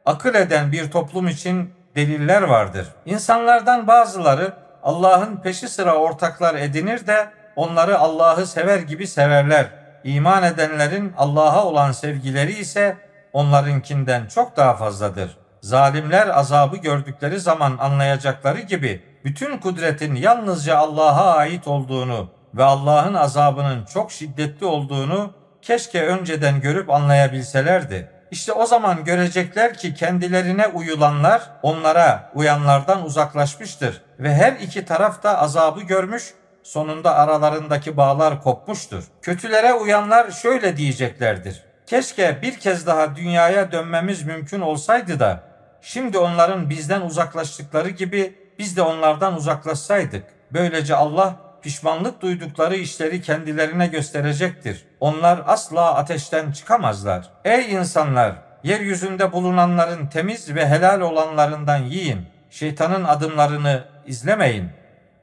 akıl eden bir toplum için deliller vardır. İnsanlardan bazıları Allah'ın peşi sıra ortaklar edinir de onları Allah'ı sever gibi severler. İman edenlerin Allah'a olan sevgileri ise onlarınkinden çok daha fazladır. Zalimler azabı gördükleri zaman anlayacakları gibi bütün kudretin yalnızca Allah'a ait olduğunu ve Allah'ın azabının çok şiddetli olduğunu keşke önceden görüp anlayabilselerdi. İşte o zaman görecekler ki kendilerine uyulanlar onlara uyanlardan uzaklaşmıştır ve her iki taraf da azabı görmüş, sonunda aralarındaki bağlar kopmuştur. Kötülere uyanlar şöyle diyeceklerdir. Keşke bir kez daha dünyaya dönmemiz mümkün olsaydı da şimdi onların bizden uzaklaştıkları gibi biz de onlardan uzaklaşsaydık. Böylece Allah pişmanlık duydukları işleri kendilerine gösterecektir. Onlar asla ateşten çıkamazlar. Ey insanlar! Yeryüzünde bulunanların temiz ve helal olanlarından yiyin. Şeytanın adımlarını izlemeyin.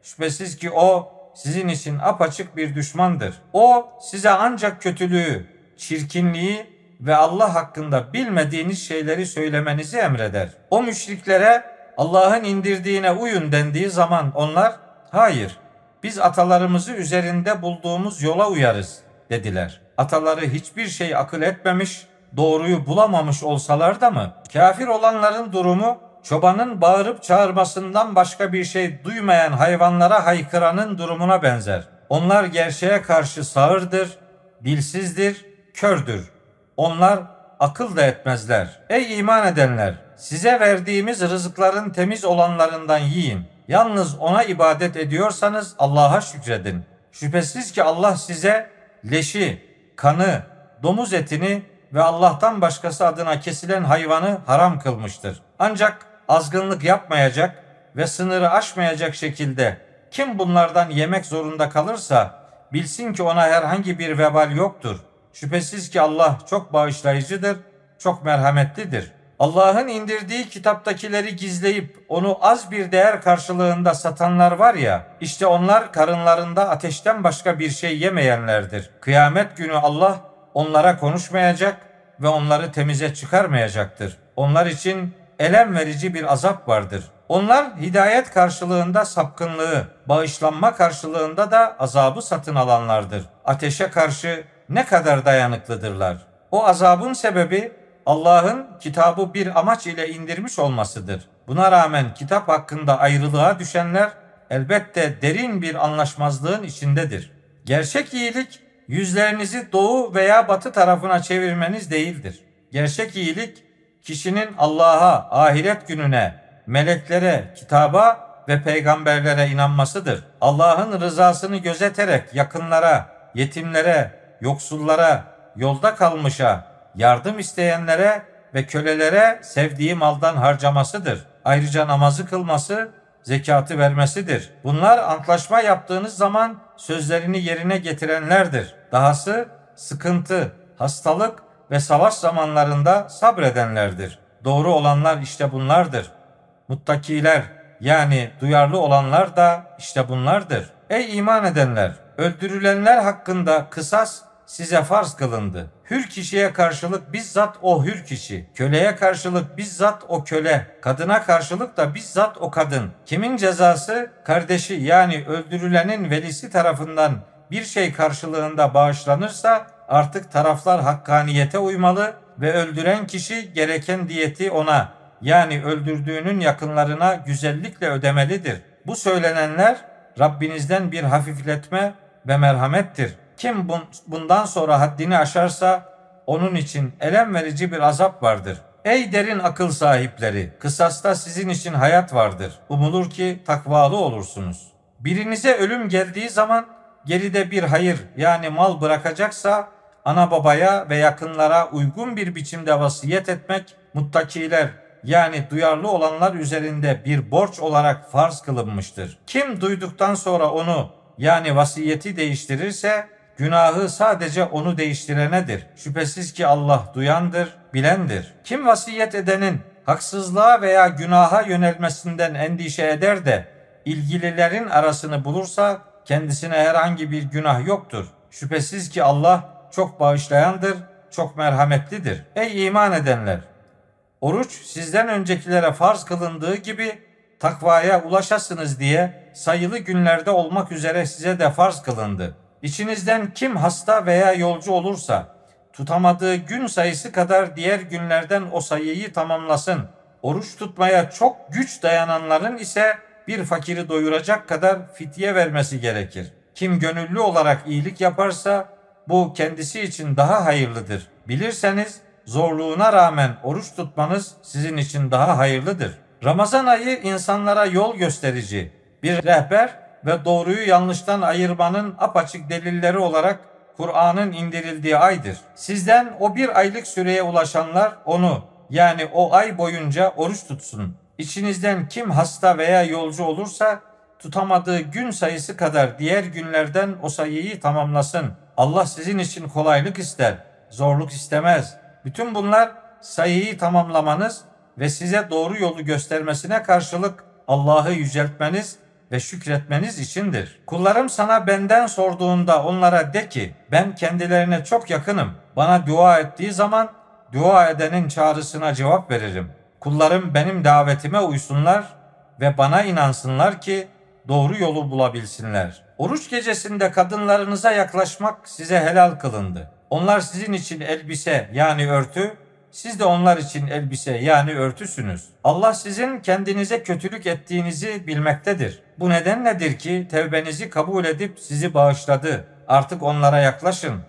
Şüphesiz ki o sizin için apaçık bir düşmandır. O size ancak kötülüğü, çirkinliği ve Allah hakkında bilmediğiniz şeyleri söylemenizi emreder. O müşriklere Allah'ın indirdiğine uyun dendiği zaman onlar hayır biz atalarımızı üzerinde bulduğumuz yola uyarız dediler. Ataları hiçbir şey akıl etmemiş, doğruyu bulamamış olsalar da mı? Kafir olanların durumu çobanın bağırıp çağırmasından başka bir şey duymayan hayvanlara haykıranın durumuna benzer. Onlar gerçeğe karşı sağırdır, dilsizdir, kördür. Onlar akıl da etmezler. Ey iman edenler! Size verdiğimiz rızıkların temiz olanlarından yiyin. Yalnız ona ibadet ediyorsanız Allah'a şükredin. Şüphesiz ki Allah size leşi, kanı, domuz etini ve Allah'tan başkası adına kesilen hayvanı haram kılmıştır. Ancak azgınlık yapmayacak ve sınırı aşmayacak şekilde kim bunlardan yemek zorunda kalırsa bilsin ki ona herhangi bir vebal yoktur. Şüphesiz ki Allah çok bağışlayıcıdır, çok merhametlidir. Allah'ın indirdiği kitaptakileri gizleyip onu az bir değer karşılığında satanlar var ya, işte onlar karınlarında ateşten başka bir şey yemeyenlerdir. Kıyamet günü Allah onlara konuşmayacak ve onları temize çıkarmayacaktır. Onlar için elem verici bir azap vardır. Onlar hidayet karşılığında sapkınlığı, bağışlanma karşılığında da azabı satın alanlardır. Ateşe karşı ne kadar dayanıklıdırlar. O azabın sebebi Allah'ın kitabı bir amaç ile indirmiş olmasıdır. Buna rağmen kitap hakkında ayrılığa düşenler elbette derin bir anlaşmazlığın içindedir. Gerçek iyilik yüzlerinizi doğu veya batı tarafına çevirmeniz değildir. Gerçek iyilik kişinin Allah'a, ahiret gününe, meleklere, kitaba ve peygamberlere inanmasıdır. Allah'ın rızasını gözeterek yakınlara, yetimlere, yoksullara, yolda kalmışa, yardım isteyenlere ve kölelere sevdiği maldan harcamasıdır. Ayrıca namazı kılması, zekatı vermesidir. Bunlar antlaşma yaptığınız zaman sözlerini yerine getirenlerdir. Dahası sıkıntı, hastalık ve savaş zamanlarında sabredenlerdir. Doğru olanlar işte bunlardır. Muttakiler yani duyarlı olanlar da işte bunlardır. Ey iman edenler! Öldürülenler hakkında kısas size farz kılındı. Hür kişiye karşılık bizzat o hür kişi, köleye karşılık bizzat o köle, kadına karşılık da bizzat o kadın. Kimin cezası kardeşi yani öldürülenin velisi tarafından bir şey karşılığında bağışlanırsa artık taraflar hakkaniyete uymalı ve öldüren kişi gereken diyeti ona yani öldürdüğünün yakınlarına güzellikle ödemelidir. Bu söylenenler Rabbinizden bir hafifletme ve merhamettir. Kim bundan sonra haddini aşarsa onun için elem verici bir azap vardır. Ey derin akıl sahipleri, kısasta sizin için hayat vardır. Umulur ki takvalı olursunuz. Birinize ölüm geldiği zaman geride bir hayır yani mal bırakacaksa ana babaya ve yakınlara uygun bir biçimde vasiyet etmek muttakiler yani duyarlı olanlar üzerinde bir borç olarak farz kılınmıştır. Kim duyduktan sonra onu yani vasiyeti değiştirirse Günahı sadece onu değiştirenedir. Şüphesiz ki Allah duyandır, bilendir. Kim vasiyet edenin haksızlığa veya günaha yönelmesinden endişe eder de ilgililerin arasını bulursa kendisine herhangi bir günah yoktur. Şüphesiz ki Allah çok bağışlayandır, çok merhametlidir. Ey iman edenler! Oruç sizden öncekilere farz kılındığı gibi takvaya ulaşasınız diye sayılı günlerde olmak üzere size de farz kılındı. İçinizden kim hasta veya yolcu olursa tutamadığı gün sayısı kadar diğer günlerden o sayıyı tamamlasın. Oruç tutmaya çok güç dayananların ise bir fakiri doyuracak kadar fitye vermesi gerekir. Kim gönüllü olarak iyilik yaparsa bu kendisi için daha hayırlıdır. Bilirseniz zorluğuna rağmen oruç tutmanız sizin için daha hayırlıdır. Ramazan ayı insanlara yol gösterici, bir rehber ve doğruyu yanlıştan ayırmanın apaçık delilleri olarak Kur'an'ın indirildiği aydır. Sizden o bir aylık süreye ulaşanlar onu yani o ay boyunca oruç tutsun. İçinizden kim hasta veya yolcu olursa tutamadığı gün sayısı kadar diğer günlerden o sayıyı tamamlasın. Allah sizin için kolaylık ister, zorluk istemez. Bütün bunlar sayıyı tamamlamanız ve size doğru yolu göstermesine karşılık Allah'ı yüceltmeniz ve şükretmeniz içindir. Kullarım sana benden sorduğunda onlara de ki ben kendilerine çok yakınım. Bana dua ettiği zaman dua edenin çağrısına cevap veririm. Kullarım benim davetime uysunlar ve bana inansınlar ki doğru yolu bulabilsinler. Oruç gecesinde kadınlarınıza yaklaşmak size helal kılındı. Onlar sizin için elbise yani örtü, siz de onlar için elbise yani örtüsünüz. Allah sizin kendinize kötülük ettiğinizi bilmektedir. Bu neden nedir ki tevbenizi kabul edip sizi bağışladı. Artık onlara yaklaşın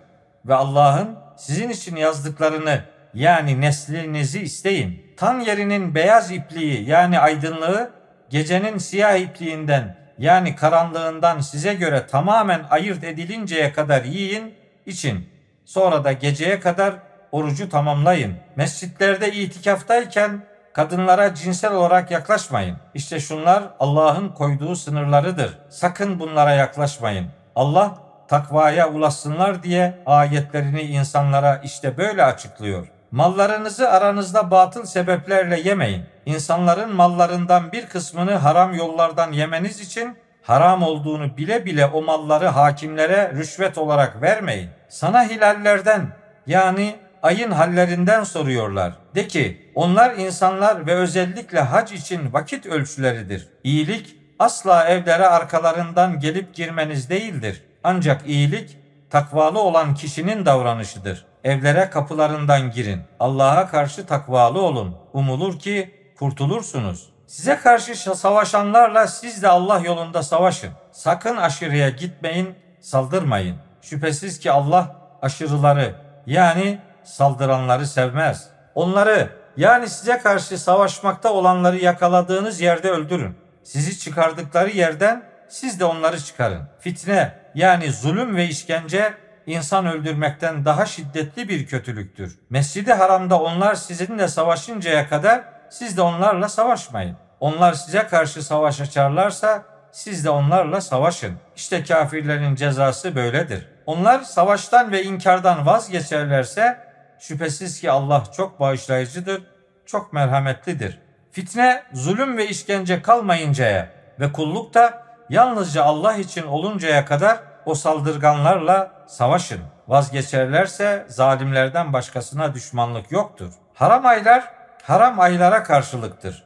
ve Allah'ın sizin için yazdıklarını yani neslinizi isteyin. Tan yerinin beyaz ipliği yani aydınlığı gecenin siyah ipliğinden yani karanlığından size göre tamamen ayırt edilinceye kadar yiyin, için. Sonra da geceye kadar orucu tamamlayın. Mescitlerde itikaftayken kadınlara cinsel olarak yaklaşmayın. İşte şunlar Allah'ın koyduğu sınırlarıdır. Sakın bunlara yaklaşmayın. Allah takvaya ulaşsınlar diye ayetlerini insanlara işte böyle açıklıyor. Mallarınızı aranızda batıl sebeplerle yemeyin. İnsanların mallarından bir kısmını haram yollardan yemeniz için haram olduğunu bile bile o malları hakimlere rüşvet olarak vermeyin. Sana hilallerden yani ayın hallerinden soruyorlar. De ki onlar insanlar ve özellikle hac için vakit ölçüleridir. İyilik asla evlere arkalarından gelip girmeniz değildir. Ancak iyilik takvalı olan kişinin davranışıdır. Evlere kapılarından girin. Allah'a karşı takvalı olun. Umulur ki kurtulursunuz. Size karşı savaşanlarla siz de Allah yolunda savaşın. Sakın aşırıya gitmeyin, saldırmayın. Şüphesiz ki Allah aşırıları yani saldıranları sevmez. Onları yani size karşı savaşmakta olanları yakaladığınız yerde öldürün. Sizi çıkardıkları yerden siz de onları çıkarın. Fitne yani zulüm ve işkence insan öldürmekten daha şiddetli bir kötülüktür. Mescidi haramda onlar sizinle savaşıncaya kadar siz de onlarla savaşmayın. Onlar size karşı savaş açarlarsa siz de onlarla savaşın. İşte kafirlerin cezası böyledir. Onlar savaştan ve inkardan vazgeçerlerse şüphesiz ki Allah çok bağışlayıcıdır, çok merhametlidir. Fitne, zulüm ve işkence kalmayıncaya ve kulluk da yalnızca Allah için oluncaya kadar o saldırganlarla savaşın. Vazgeçerlerse zalimlerden başkasına düşmanlık yoktur. Haram aylar haram aylara karşılıktır.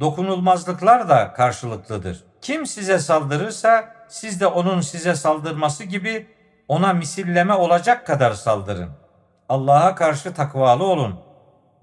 Dokunulmazlıklar da karşılıklıdır. Kim size saldırırsa siz de onun size saldırması gibi ona misilleme olacak kadar saldırın. Allah'a karşı takvalı olun.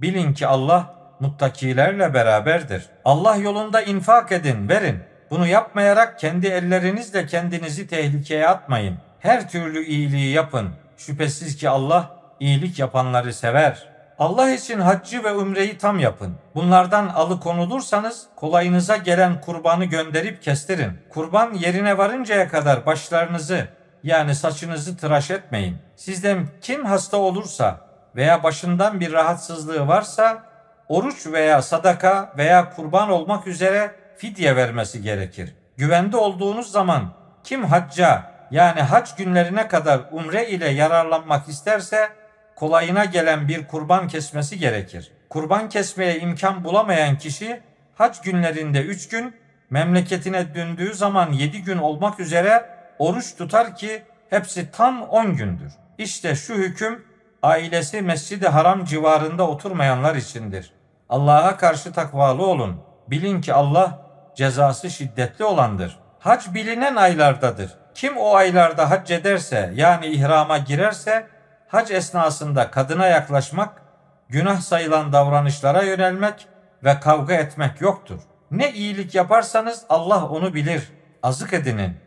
Bilin ki Allah muttakilerle beraberdir. Allah yolunda infak edin, verin. Bunu yapmayarak kendi ellerinizle kendinizi tehlikeye atmayın. Her türlü iyiliği yapın. Şüphesiz ki Allah iyilik yapanları sever. Allah için haccı ve umreyi tam yapın. Bunlardan alıkonulursanız kolayınıza gelen kurbanı gönderip kestirin. Kurban yerine varıncaya kadar başlarınızı yani saçınızı tıraş etmeyin. Sizden kim hasta olursa veya başından bir rahatsızlığı varsa oruç veya sadaka veya kurban olmak üzere fidye vermesi gerekir. Güvende olduğunuz zaman kim hacca yani hac günlerine kadar umre ile yararlanmak isterse kolayına gelen bir kurban kesmesi gerekir. Kurban kesmeye imkan bulamayan kişi hac günlerinde 3 gün, memleketine döndüğü zaman 7 gün olmak üzere oruç tutar ki hepsi tam 10 gündür. İşte şu hüküm ailesi Mescid-i Haram civarında oturmayanlar içindir. Allah'a karşı takvalı olun. Bilin ki Allah cezası şiddetli olandır. Hac bilinen aylardadır. Kim o aylarda hac ederse yani ihrama girerse hac esnasında kadına yaklaşmak, günah sayılan davranışlara yönelmek ve kavga etmek yoktur. Ne iyilik yaparsanız Allah onu bilir. Azık edinin.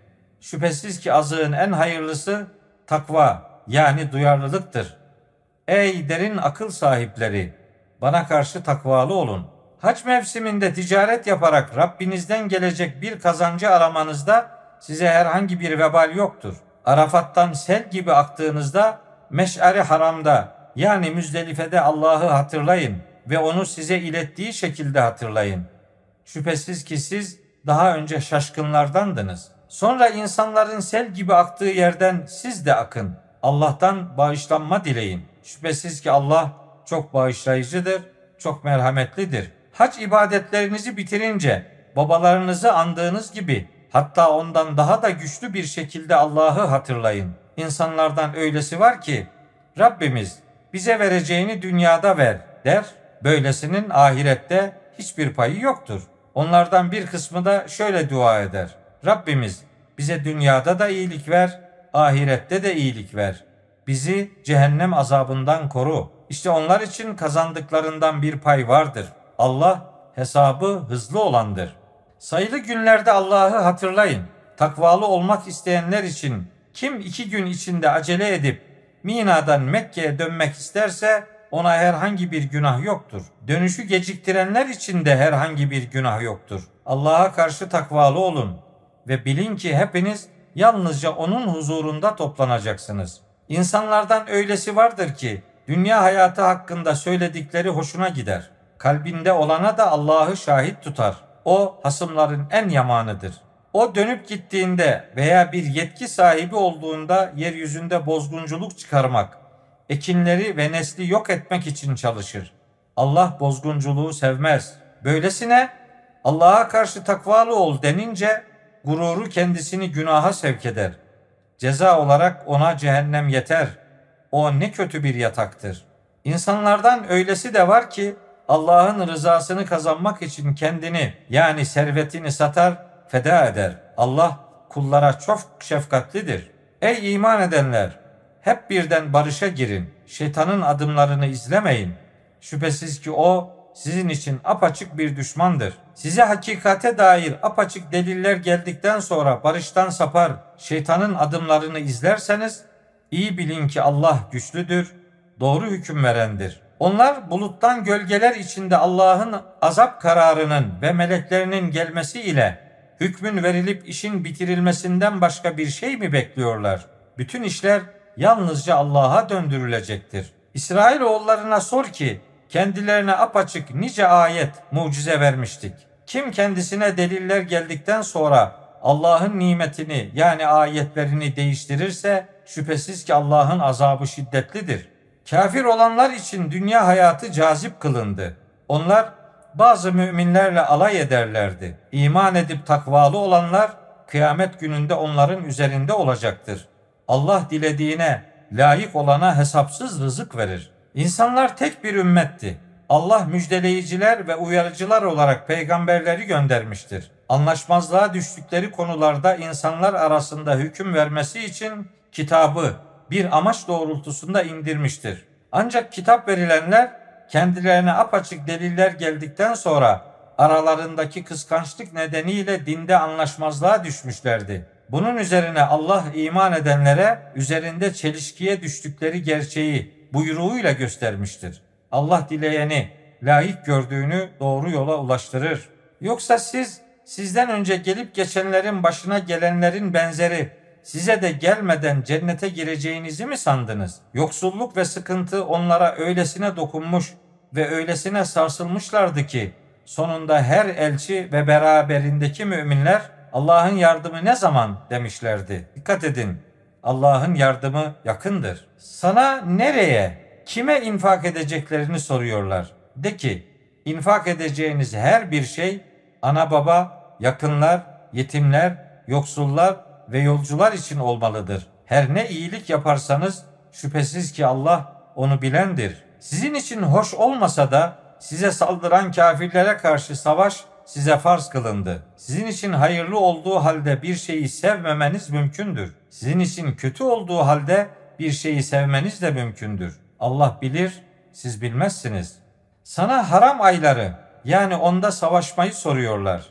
Şüphesiz ki azığın en hayırlısı takva yani duyarlılıktır. Ey derin akıl sahipleri! Bana karşı takvalı olun. Hac mevsiminde ticaret yaparak Rabbinizden gelecek bir kazancı aramanızda size herhangi bir vebal yoktur. Arafat'tan sel gibi aktığınızda meş'ari haramda yani Müzdelife'de Allah'ı hatırlayın ve onu size ilettiği şekilde hatırlayın. Şüphesiz ki siz daha önce şaşkınlardandınız. Sonra insanların sel gibi aktığı yerden siz de akın. Allah'tan bağışlanma dileyin. Şüphesiz ki Allah çok bağışlayıcıdır, çok merhametlidir. Hac ibadetlerinizi bitirince babalarınızı andığınız gibi hatta ondan daha da güçlü bir şekilde Allah'ı hatırlayın. İnsanlardan öylesi var ki Rabbimiz bize vereceğini dünyada ver der. Böylesinin ahirette hiçbir payı yoktur. Onlardan bir kısmı da şöyle dua eder. Rabbimiz bize dünyada da iyilik ver, ahirette de iyilik ver. Bizi cehennem azabından koru. İşte onlar için kazandıklarından bir pay vardır. Allah hesabı hızlı olandır. Sayılı günlerde Allah'ı hatırlayın. Takvalı olmak isteyenler için kim iki gün içinde acele edip Mina'dan Mekke'ye dönmek isterse ona herhangi bir günah yoktur. Dönüşü geciktirenler için de herhangi bir günah yoktur. Allah'a karşı takvalı olun ve bilin ki hepiniz yalnızca onun huzurunda toplanacaksınız. İnsanlardan öylesi vardır ki dünya hayatı hakkında söyledikleri hoşuna gider. Kalbinde olana da Allah'ı şahit tutar. O hasımların en yamanıdır. O dönüp gittiğinde veya bir yetki sahibi olduğunda yeryüzünde bozgunculuk çıkarmak, ekinleri ve nesli yok etmek için çalışır. Allah bozgunculuğu sevmez. Böylesine Allah'a karşı takvalı ol denince gururu kendisini günaha sevk eder. Ceza olarak ona cehennem yeter. O ne kötü bir yataktır. İnsanlardan öylesi de var ki Allah'ın rızasını kazanmak için kendini yani servetini satar, feda eder. Allah kullara çok şefkatlidir. Ey iman edenler! Hep birden barışa girin. Şeytanın adımlarını izlemeyin. Şüphesiz ki o sizin için apaçık bir düşmandır. Size hakikate dair apaçık deliller geldikten sonra barıştan sapar, şeytanın adımlarını izlerseniz iyi bilin ki Allah güçlüdür, doğru hüküm verendir. Onlar buluttan gölgeler içinde Allah'ın azap kararının ve meleklerinin gelmesi ile hükmün verilip işin bitirilmesinden başka bir şey mi bekliyorlar? Bütün işler yalnızca Allah'a döndürülecektir. İsrail oğullarına sor ki kendilerine apaçık nice ayet, mucize vermiştik. Kim kendisine deliller geldikten sonra Allah'ın nimetini yani ayetlerini değiştirirse şüphesiz ki Allah'ın azabı şiddetlidir. Kafir olanlar için dünya hayatı cazip kılındı. Onlar bazı müminlerle alay ederlerdi. İman edip takvalı olanlar kıyamet gününde onların üzerinde olacaktır. Allah dilediğine, layık olana hesapsız rızık verir. İnsanlar tek bir ümmetti. Allah müjdeleyiciler ve uyarıcılar olarak peygamberleri göndermiştir. Anlaşmazlığa düştükleri konularda insanlar arasında hüküm vermesi için kitabı bir amaç doğrultusunda indirmiştir. Ancak kitap verilenler kendilerine apaçık deliller geldikten sonra aralarındaki kıskançlık nedeniyle dinde anlaşmazlığa düşmüşlerdi. Bunun üzerine Allah iman edenlere üzerinde çelişkiye düştükleri gerçeği buyruğuyla göstermiştir. Allah dileyeni layık gördüğünü doğru yola ulaştırır. Yoksa siz sizden önce gelip geçenlerin başına gelenlerin benzeri size de gelmeden cennete gireceğinizi mi sandınız? Yoksulluk ve sıkıntı onlara öylesine dokunmuş ve öylesine sarsılmışlardı ki sonunda her elçi ve beraberindeki müminler Allah'ın yardımı ne zaman demişlerdi. Dikkat edin. Allah'ın yardımı yakındır. Sana nereye, kime infak edeceklerini soruyorlar. De ki, infak edeceğiniz her bir şey ana baba, yakınlar, yetimler, yoksullar ve yolcular için olmalıdır. Her ne iyilik yaparsanız şüphesiz ki Allah onu bilendir. Sizin için hoş olmasa da size saldıran kafirlere karşı savaş size farz kılındı. Sizin için hayırlı olduğu halde bir şeyi sevmemeniz mümkündür. Sizin için kötü olduğu halde bir şeyi sevmeniz de mümkündür. Allah bilir, siz bilmezsiniz. Sana haram ayları yani onda savaşmayı soruyorlar.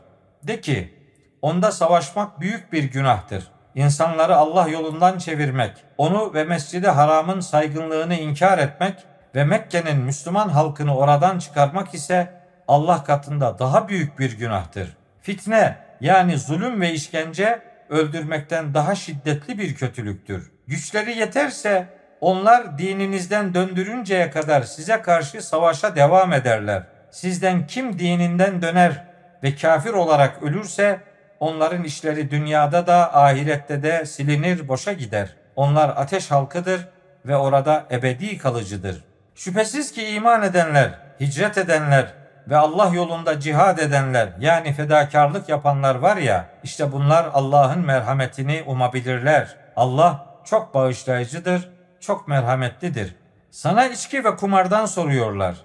De ki, onda savaşmak büyük bir günahtır. İnsanları Allah yolundan çevirmek, onu ve Mescid-i Haram'ın saygınlığını inkar etmek ve Mekke'nin Müslüman halkını oradan çıkarmak ise Allah katında daha büyük bir günahtır. Fitne yani zulüm ve işkence öldürmekten daha şiddetli bir kötülüktür. Güçleri yeterse onlar dininizden döndürünceye kadar size karşı savaşa devam ederler. Sizden kim dininden döner ve kafir olarak ölürse onların işleri dünyada da ahirette de silinir boşa gider. Onlar ateş halkıdır ve orada ebedi kalıcıdır. Şüphesiz ki iman edenler, hicret edenler, ve Allah yolunda cihad edenler yani fedakarlık yapanlar var ya işte bunlar Allah'ın merhametini umabilirler. Allah çok bağışlayıcıdır, çok merhametlidir. Sana içki ve kumardan soruyorlar.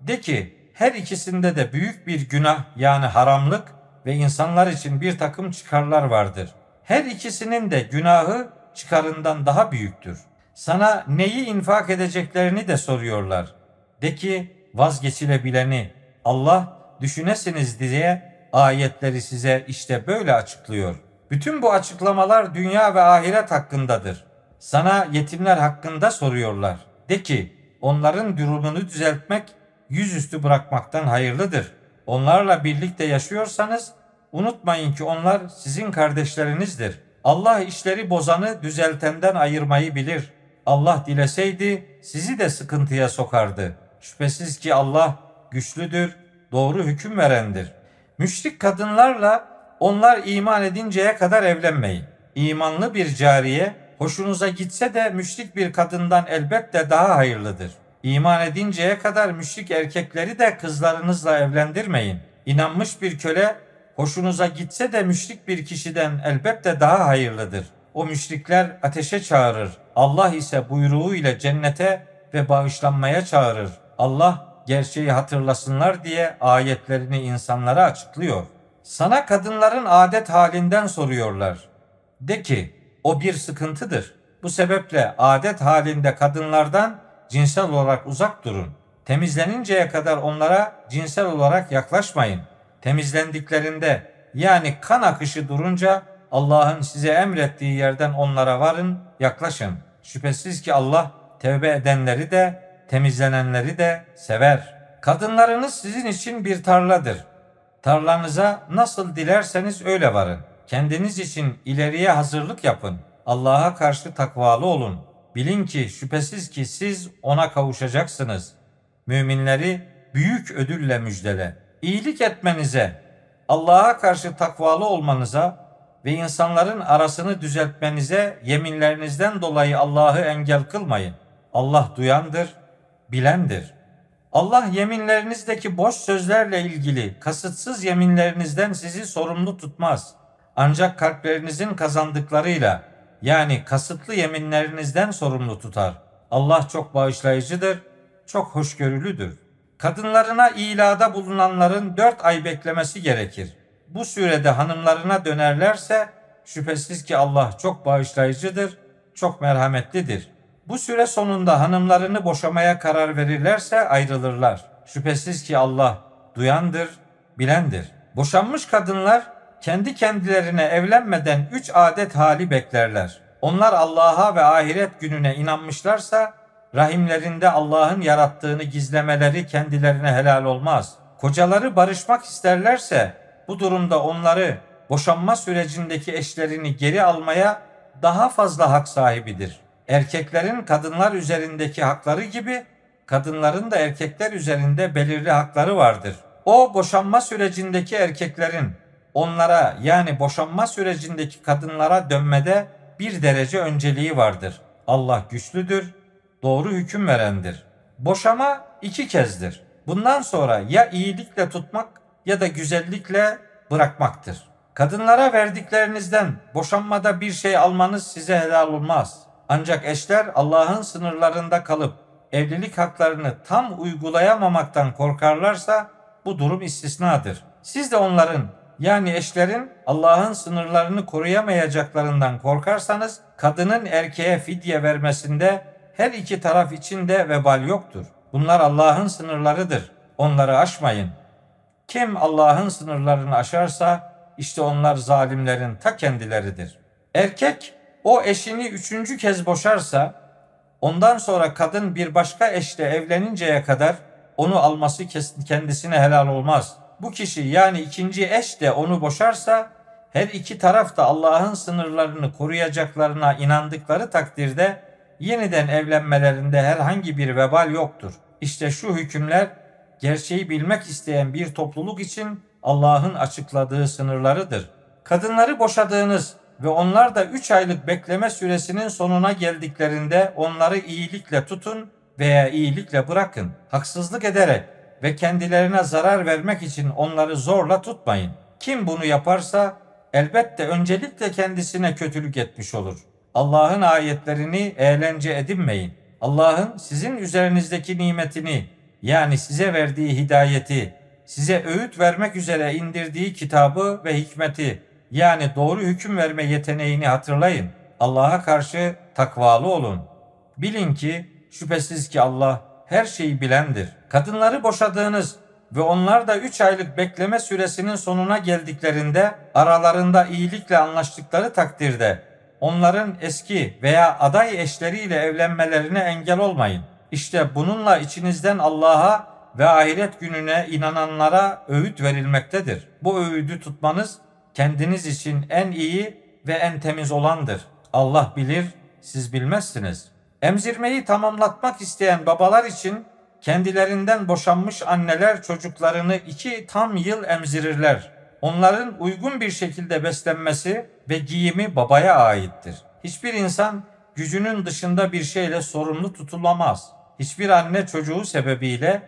De ki her ikisinde de büyük bir günah yani haramlık ve insanlar için bir takım çıkarlar vardır. Her ikisinin de günahı çıkarından daha büyüktür. Sana neyi infak edeceklerini de soruyorlar. De ki vazgeçilebileni, Allah düşünesiniz diye ayetleri size işte böyle açıklıyor. Bütün bu açıklamalar dünya ve ahiret hakkındadır. Sana yetimler hakkında soruyorlar. De ki onların durumunu düzeltmek yüzüstü bırakmaktan hayırlıdır. Onlarla birlikte yaşıyorsanız unutmayın ki onlar sizin kardeşlerinizdir. Allah işleri bozanı düzeltenden ayırmayı bilir. Allah dileseydi sizi de sıkıntıya sokardı. Şüphesiz ki Allah güçlüdür, doğru hüküm verendir. Müşrik kadınlarla onlar iman edinceye kadar evlenmeyin. İmanlı bir cariye hoşunuza gitse de müşrik bir kadından elbette daha hayırlıdır. İman edinceye kadar müşrik erkekleri de kızlarınızla evlendirmeyin. İnanmış bir köle hoşunuza gitse de müşrik bir kişiden elbette daha hayırlıdır. O müşrikler ateşe çağırır. Allah ise buyruğu ile cennete ve bağışlanmaya çağırır. Allah gerçeği hatırlasınlar diye ayetlerini insanlara açıklıyor. Sana kadınların adet halinden soruyorlar. De ki o bir sıkıntıdır. Bu sebeple adet halinde kadınlardan cinsel olarak uzak durun. Temizleninceye kadar onlara cinsel olarak yaklaşmayın. Temizlendiklerinde yani kan akışı durunca Allah'ın size emrettiği yerden onlara varın, yaklaşın. Şüphesiz ki Allah tevbe edenleri de temizlenenleri de sever. Kadınlarınız sizin için bir tarladır. Tarlanıza nasıl dilerseniz öyle varın. Kendiniz için ileriye hazırlık yapın. Allah'a karşı takvalı olun. Bilin ki şüphesiz ki siz ona kavuşacaksınız. Müminleri büyük ödülle müjdele. İyilik etmenize, Allah'a karşı takvalı olmanıza ve insanların arasını düzeltmenize yeminlerinizden dolayı Allah'ı engel kılmayın. Allah duyandır, bilendir. Allah yeminlerinizdeki boş sözlerle ilgili kasıtsız yeminlerinizden sizi sorumlu tutmaz. Ancak kalplerinizin kazandıklarıyla yani kasıtlı yeminlerinizden sorumlu tutar. Allah çok bağışlayıcıdır, çok hoşgörülüdür. Kadınlarına ilada bulunanların dört ay beklemesi gerekir. Bu sürede hanımlarına dönerlerse şüphesiz ki Allah çok bağışlayıcıdır, çok merhametlidir. Bu süre sonunda hanımlarını boşamaya karar verirlerse ayrılırlar. Şüphesiz ki Allah duyandır, bilendir. Boşanmış kadınlar kendi kendilerine evlenmeden üç adet hali beklerler. Onlar Allah'a ve ahiret gününe inanmışlarsa rahimlerinde Allah'ın yarattığını gizlemeleri kendilerine helal olmaz. Kocaları barışmak isterlerse bu durumda onları boşanma sürecindeki eşlerini geri almaya daha fazla hak sahibidir erkeklerin kadınlar üzerindeki hakları gibi kadınların da erkekler üzerinde belirli hakları vardır. O boşanma sürecindeki erkeklerin onlara yani boşanma sürecindeki kadınlara dönmede bir derece önceliği vardır. Allah güçlüdür, doğru hüküm verendir. Boşama iki kezdir. Bundan sonra ya iyilikle tutmak ya da güzellikle bırakmaktır. Kadınlara verdiklerinizden boşanmada bir şey almanız size helal olmaz. Ancak eşler Allah'ın sınırlarında kalıp evlilik haklarını tam uygulayamamaktan korkarlarsa bu durum istisnadır. Siz de onların yani eşlerin Allah'ın sınırlarını koruyamayacaklarından korkarsanız kadının erkeğe fidye vermesinde her iki taraf için de vebal yoktur. Bunlar Allah'ın sınırlarıdır. Onları aşmayın. Kim Allah'ın sınırlarını aşarsa işte onlar zalimlerin ta kendileridir. Erkek o eşini üçüncü kez boşarsa ondan sonra kadın bir başka eşle evleninceye kadar onu alması kendisine helal olmaz. Bu kişi yani ikinci eş de onu boşarsa her iki taraf da Allah'ın sınırlarını koruyacaklarına inandıkları takdirde yeniden evlenmelerinde herhangi bir vebal yoktur. İşte şu hükümler gerçeği bilmek isteyen bir topluluk için Allah'ın açıkladığı sınırlarıdır. Kadınları boşadığınız ve onlar da 3 aylık bekleme süresinin sonuna geldiklerinde onları iyilikle tutun veya iyilikle bırakın. Haksızlık ederek ve kendilerine zarar vermek için onları zorla tutmayın. Kim bunu yaparsa elbette öncelikle kendisine kötülük etmiş olur. Allah'ın ayetlerini eğlence edinmeyin. Allah'ın sizin üzerinizdeki nimetini yani size verdiği hidayeti, size öğüt vermek üzere indirdiği kitabı ve hikmeti yani doğru hüküm verme yeteneğini hatırlayın. Allah'a karşı takvalı olun. Bilin ki şüphesiz ki Allah her şeyi bilendir. Kadınları boşadığınız ve onlar da 3 aylık bekleme süresinin sonuna geldiklerinde aralarında iyilikle anlaştıkları takdirde onların eski veya aday eşleriyle evlenmelerine engel olmayın. İşte bununla içinizden Allah'a ve ahiret gününe inananlara öğüt verilmektedir. Bu öğüdü tutmanız kendiniz için en iyi ve en temiz olandır. Allah bilir, siz bilmezsiniz. Emzirmeyi tamamlatmak isteyen babalar için kendilerinden boşanmış anneler çocuklarını iki tam yıl emzirirler. Onların uygun bir şekilde beslenmesi ve giyimi babaya aittir. Hiçbir insan gücünün dışında bir şeyle sorumlu tutulamaz. Hiçbir anne çocuğu sebebiyle,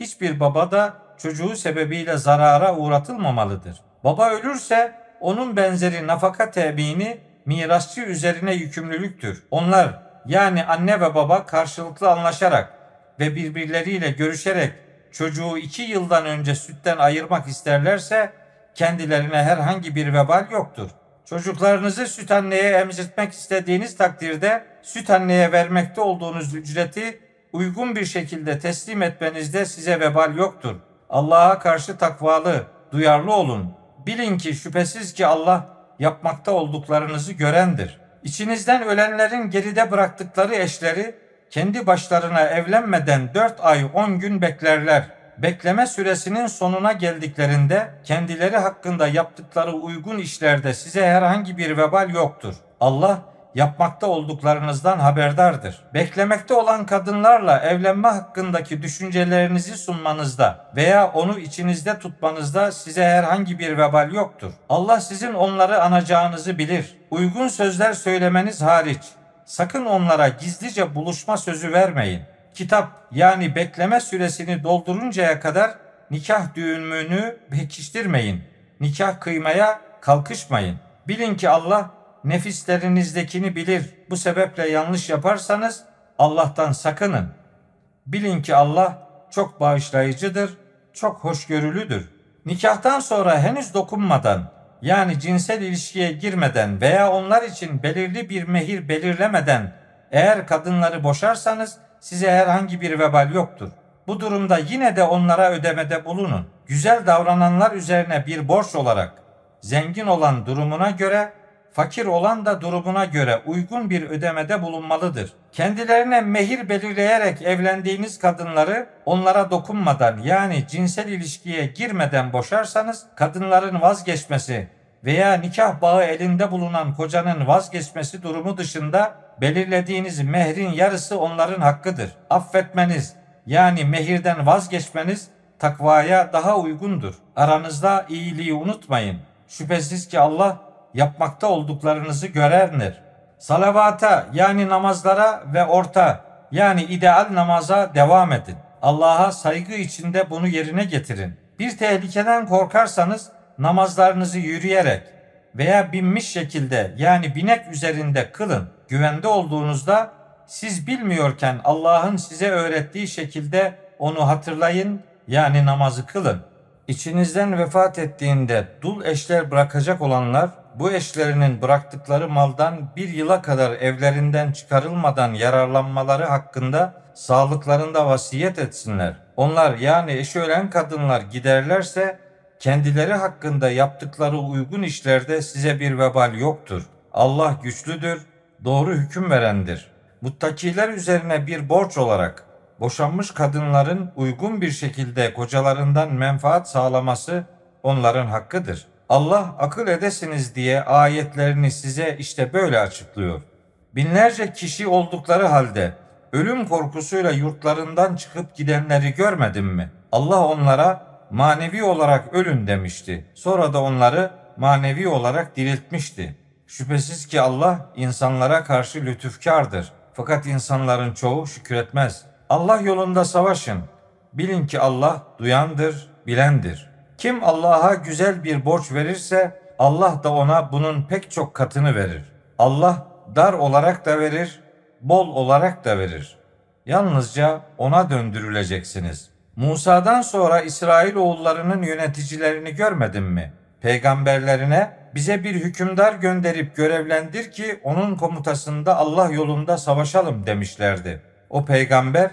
hiçbir baba da çocuğu sebebiyle zarara uğratılmamalıdır. Baba ölürse onun benzeri nafaka tebini mirasçı üzerine yükümlülüktür. Onlar yani anne ve baba karşılıklı anlaşarak ve birbirleriyle görüşerek çocuğu iki yıldan önce sütten ayırmak isterlerse kendilerine herhangi bir vebal yoktur. Çocuklarınızı süt anneye emzirtmek istediğiniz takdirde süt anneye vermekte olduğunuz ücreti uygun bir şekilde teslim etmenizde size vebal yoktur. Allah'a karşı takvalı, duyarlı olun. Bilin ki şüphesiz ki Allah yapmakta olduklarınızı görendir. İçinizden ölenlerin geride bıraktıkları eşleri kendi başlarına evlenmeden 4 ay 10 gün beklerler. Bekleme süresinin sonuna geldiklerinde kendileri hakkında yaptıkları uygun işlerde size herhangi bir vebal yoktur. Allah yapmakta olduklarınızdan haberdardır. Beklemekte olan kadınlarla evlenme hakkındaki düşüncelerinizi sunmanızda veya onu içinizde tutmanızda size herhangi bir vebal yoktur. Allah sizin onları anacağınızı bilir. Uygun sözler söylemeniz hariç sakın onlara gizlice buluşma sözü vermeyin. Kitap yani bekleme süresini dolduruncaya kadar nikah düğününü pekiştirmeyin. Nikah kıymaya kalkışmayın. Bilin ki Allah nefislerinizdekini bilir. Bu sebeple yanlış yaparsanız Allah'tan sakının. Bilin ki Allah çok bağışlayıcıdır, çok hoşgörülüdür. Nikahtan sonra henüz dokunmadan yani cinsel ilişkiye girmeden veya onlar için belirli bir mehir belirlemeden eğer kadınları boşarsanız size herhangi bir vebal yoktur. Bu durumda yine de onlara ödemede bulunun. Güzel davrananlar üzerine bir borç olarak zengin olan durumuna göre fakir olan da durumuna göre uygun bir ödemede bulunmalıdır. Kendilerine mehir belirleyerek evlendiğiniz kadınları onlara dokunmadan yani cinsel ilişkiye girmeden boşarsanız kadınların vazgeçmesi veya nikah bağı elinde bulunan kocanın vazgeçmesi durumu dışında belirlediğiniz mehrin yarısı onların hakkıdır. Affetmeniz yani mehirden vazgeçmeniz takvaya daha uygundur. Aranızda iyiliği unutmayın. Şüphesiz ki Allah yapmakta olduklarınızı görerler. Salavata yani namazlara ve orta yani ideal namaza devam edin. Allah'a saygı içinde bunu yerine getirin. Bir tehlikeden korkarsanız namazlarınızı yürüyerek veya binmiş şekilde yani binek üzerinde kılın. Güvende olduğunuzda siz bilmiyorken Allah'ın size öğrettiği şekilde onu hatırlayın yani namazı kılın. İçinizden vefat ettiğinde dul eşler bırakacak olanlar bu eşlerinin bıraktıkları maldan bir yıla kadar evlerinden çıkarılmadan yararlanmaları hakkında sağlıklarında vasiyet etsinler. Onlar yani eşi ölen kadınlar giderlerse kendileri hakkında yaptıkları uygun işlerde size bir vebal yoktur. Allah güçlüdür, doğru hüküm verendir. Muttakiler üzerine bir borç olarak boşanmış kadınların uygun bir şekilde kocalarından menfaat sağlaması onların hakkıdır. Allah akıl edesiniz diye ayetlerini size işte böyle açıklıyor. Binlerce kişi oldukları halde ölüm korkusuyla yurtlarından çıkıp gidenleri görmedin mi? Allah onlara manevi olarak ölün demişti. Sonra da onları manevi olarak diriltmişti. Şüphesiz ki Allah insanlara karşı lütufkardır. Fakat insanların çoğu şükretmez. Allah yolunda savaşın. Bilin ki Allah duyandır, bilendir. Kim Allah'a güzel bir borç verirse Allah da ona bunun pek çok katını verir. Allah dar olarak da verir, bol olarak da verir. Yalnızca ona döndürüleceksiniz. Musa'dan sonra İsrail oğullarının yöneticilerini görmedin mi? Peygamberlerine bize bir hükümdar gönderip görevlendir ki onun komutasında Allah yolunda savaşalım demişlerdi. O peygamber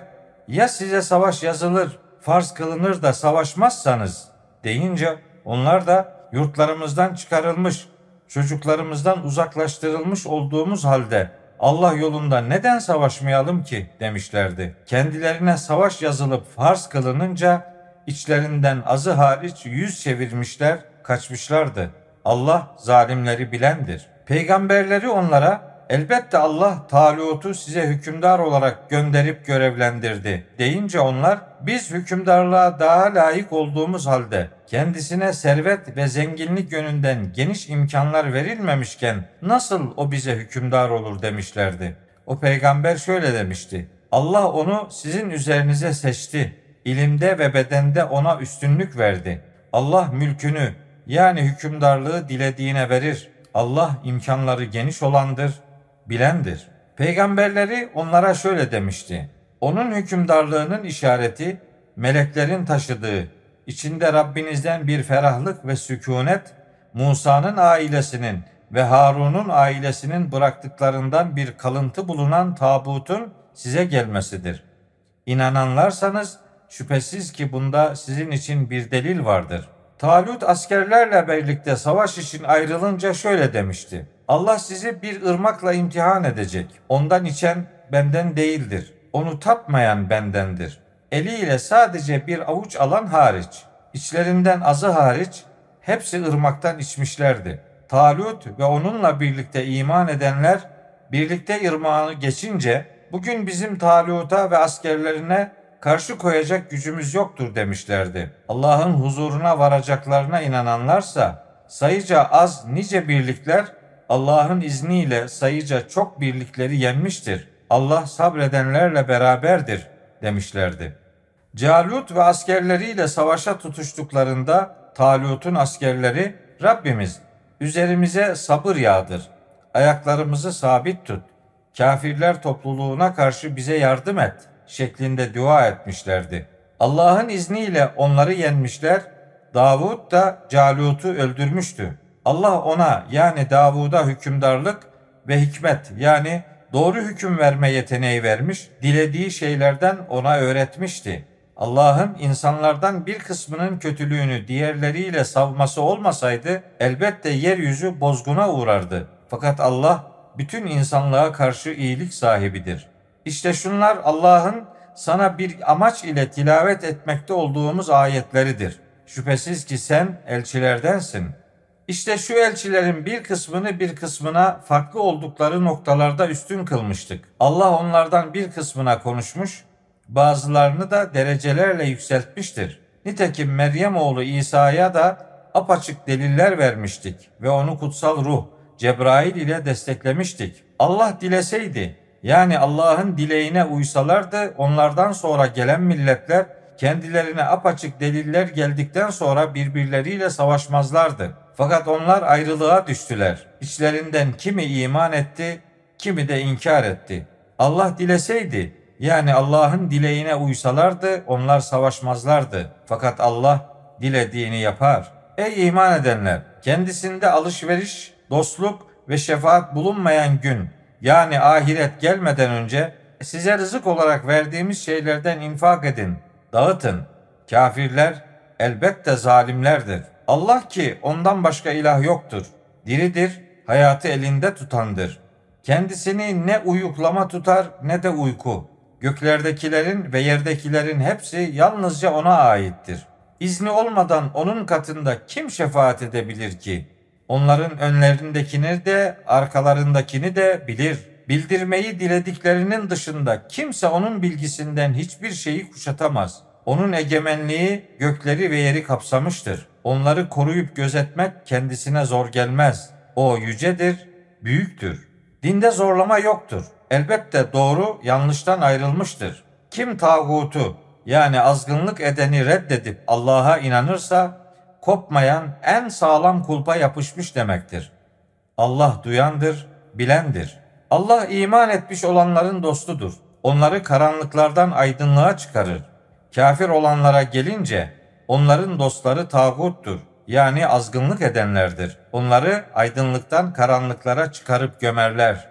ya size savaş yazılır, farz kılınır da savaşmazsanız deyince onlar da yurtlarımızdan çıkarılmış, çocuklarımızdan uzaklaştırılmış olduğumuz halde Allah yolunda neden savaşmayalım ki demişlerdi. Kendilerine savaş yazılıp farz kılınınca içlerinden azı hariç yüz çevirmişler, kaçmışlardı. Allah zalimleri bilendir. Peygamberleri onlara elbette Allah Talut'u size hükümdar olarak gönderip görevlendirdi deyince onlar biz hükümdarlığa daha layık olduğumuz halde kendisine servet ve zenginlik yönünden geniş imkanlar verilmemişken nasıl o bize hükümdar olur demişlerdi. O peygamber şöyle demişti. Allah onu sizin üzerinize seçti. İlimde ve bedende ona üstünlük verdi. Allah mülkünü yani hükümdarlığı dilediğine verir. Allah imkanları geniş olandır, bilendir. Peygamberleri onlara şöyle demişti. Onun hükümdarlığının işareti meleklerin taşıdığı, içinde Rabbinizden bir ferahlık ve sükunet, Musa'nın ailesinin ve Harun'un ailesinin bıraktıklarından bir kalıntı bulunan tabutun size gelmesidir. İnananlarsanız şüphesiz ki bunda sizin için bir delil vardır.'' Talut askerlerle birlikte savaş için ayrılınca şöyle demişti. Allah sizi bir ırmakla imtihan edecek. Ondan içen benden değildir. Onu tatmayan bendendir. Eliyle sadece bir avuç alan hariç, içlerinden azı hariç hepsi ırmaktan içmişlerdi. Talut ve onunla birlikte iman edenler birlikte ırmağını geçince bugün bizim Talut'a ve askerlerine karşı koyacak gücümüz yoktur demişlerdi. Allah'ın huzuruna varacaklarına inananlarsa sayıca az nice birlikler Allah'ın izniyle sayıca çok birlikleri yenmiştir. Allah sabredenlerle beraberdir demişlerdi. Calut ve askerleriyle savaşa tutuştuklarında Talut'un askerleri Rabbimiz üzerimize sabır yağdır. Ayaklarımızı sabit tut. Kafirler topluluğuna karşı bize yardım et şeklinde dua etmişlerdi. Allah'ın izniyle onları yenmişler. Davud da Calut'u öldürmüştü. Allah ona yani Davud'a hükümdarlık ve hikmet yani doğru hüküm verme yeteneği vermiş, dilediği şeylerden ona öğretmişti. Allah'ın insanlardan bir kısmının kötülüğünü diğerleriyle savması olmasaydı elbette yeryüzü bozguna uğrardı. Fakat Allah bütün insanlığa karşı iyilik sahibidir. İşte şunlar Allah'ın sana bir amaç ile tilavet etmekte olduğumuz ayetleridir. Şüphesiz ki sen elçilerdensin. İşte şu elçilerin bir kısmını bir kısmına farklı oldukları noktalarda üstün kılmıştık. Allah onlardan bir kısmına konuşmuş, bazılarını da derecelerle yükseltmiştir. Nitekim Meryem oğlu İsa'ya da apaçık deliller vermiştik ve onu kutsal ruh Cebrail ile desteklemiştik. Allah dileseydi yani Allah'ın dileğine uysalardı onlardan sonra gelen milletler kendilerine apaçık deliller geldikten sonra birbirleriyle savaşmazlardı. Fakat onlar ayrılığa düştüler. İçlerinden kimi iman etti, kimi de inkar etti. Allah dileseydi yani Allah'ın dileğine uysalardı onlar savaşmazlardı. Fakat Allah dilediğini yapar. Ey iman edenler! Kendisinde alışveriş, dostluk ve şefaat bulunmayan gün yani ahiret gelmeden önce size rızık olarak verdiğimiz şeylerden infak edin, dağıtın. Kafirler elbette zalimlerdir. Allah ki ondan başka ilah yoktur. Diridir, hayatı elinde tutandır. Kendisini ne uyuklama tutar ne de uyku. Göklerdekilerin ve yerdekilerin hepsi yalnızca ona aittir. İzni olmadan onun katında kim şefaat edebilir ki? Onların önlerindekini de arkalarındakini de bilir. Bildirmeyi dilediklerinin dışında kimse onun bilgisinden hiçbir şeyi kuşatamaz. Onun egemenliği gökleri ve yeri kapsamıştır. Onları koruyup gözetmek kendisine zor gelmez. O yücedir, büyüktür. Dinde zorlama yoktur. Elbette doğru yanlıştan ayrılmıştır. Kim tağutu yani azgınlık edeni reddedip Allah'a inanırsa kopmayan en sağlam kulpa yapışmış demektir. Allah duyandır, bilendir. Allah iman etmiş olanların dostudur. Onları karanlıklardan aydınlığa çıkarır. Kafir olanlara gelince onların dostları tağuttur. Yani azgınlık edenlerdir. Onları aydınlıktan karanlıklara çıkarıp gömerler.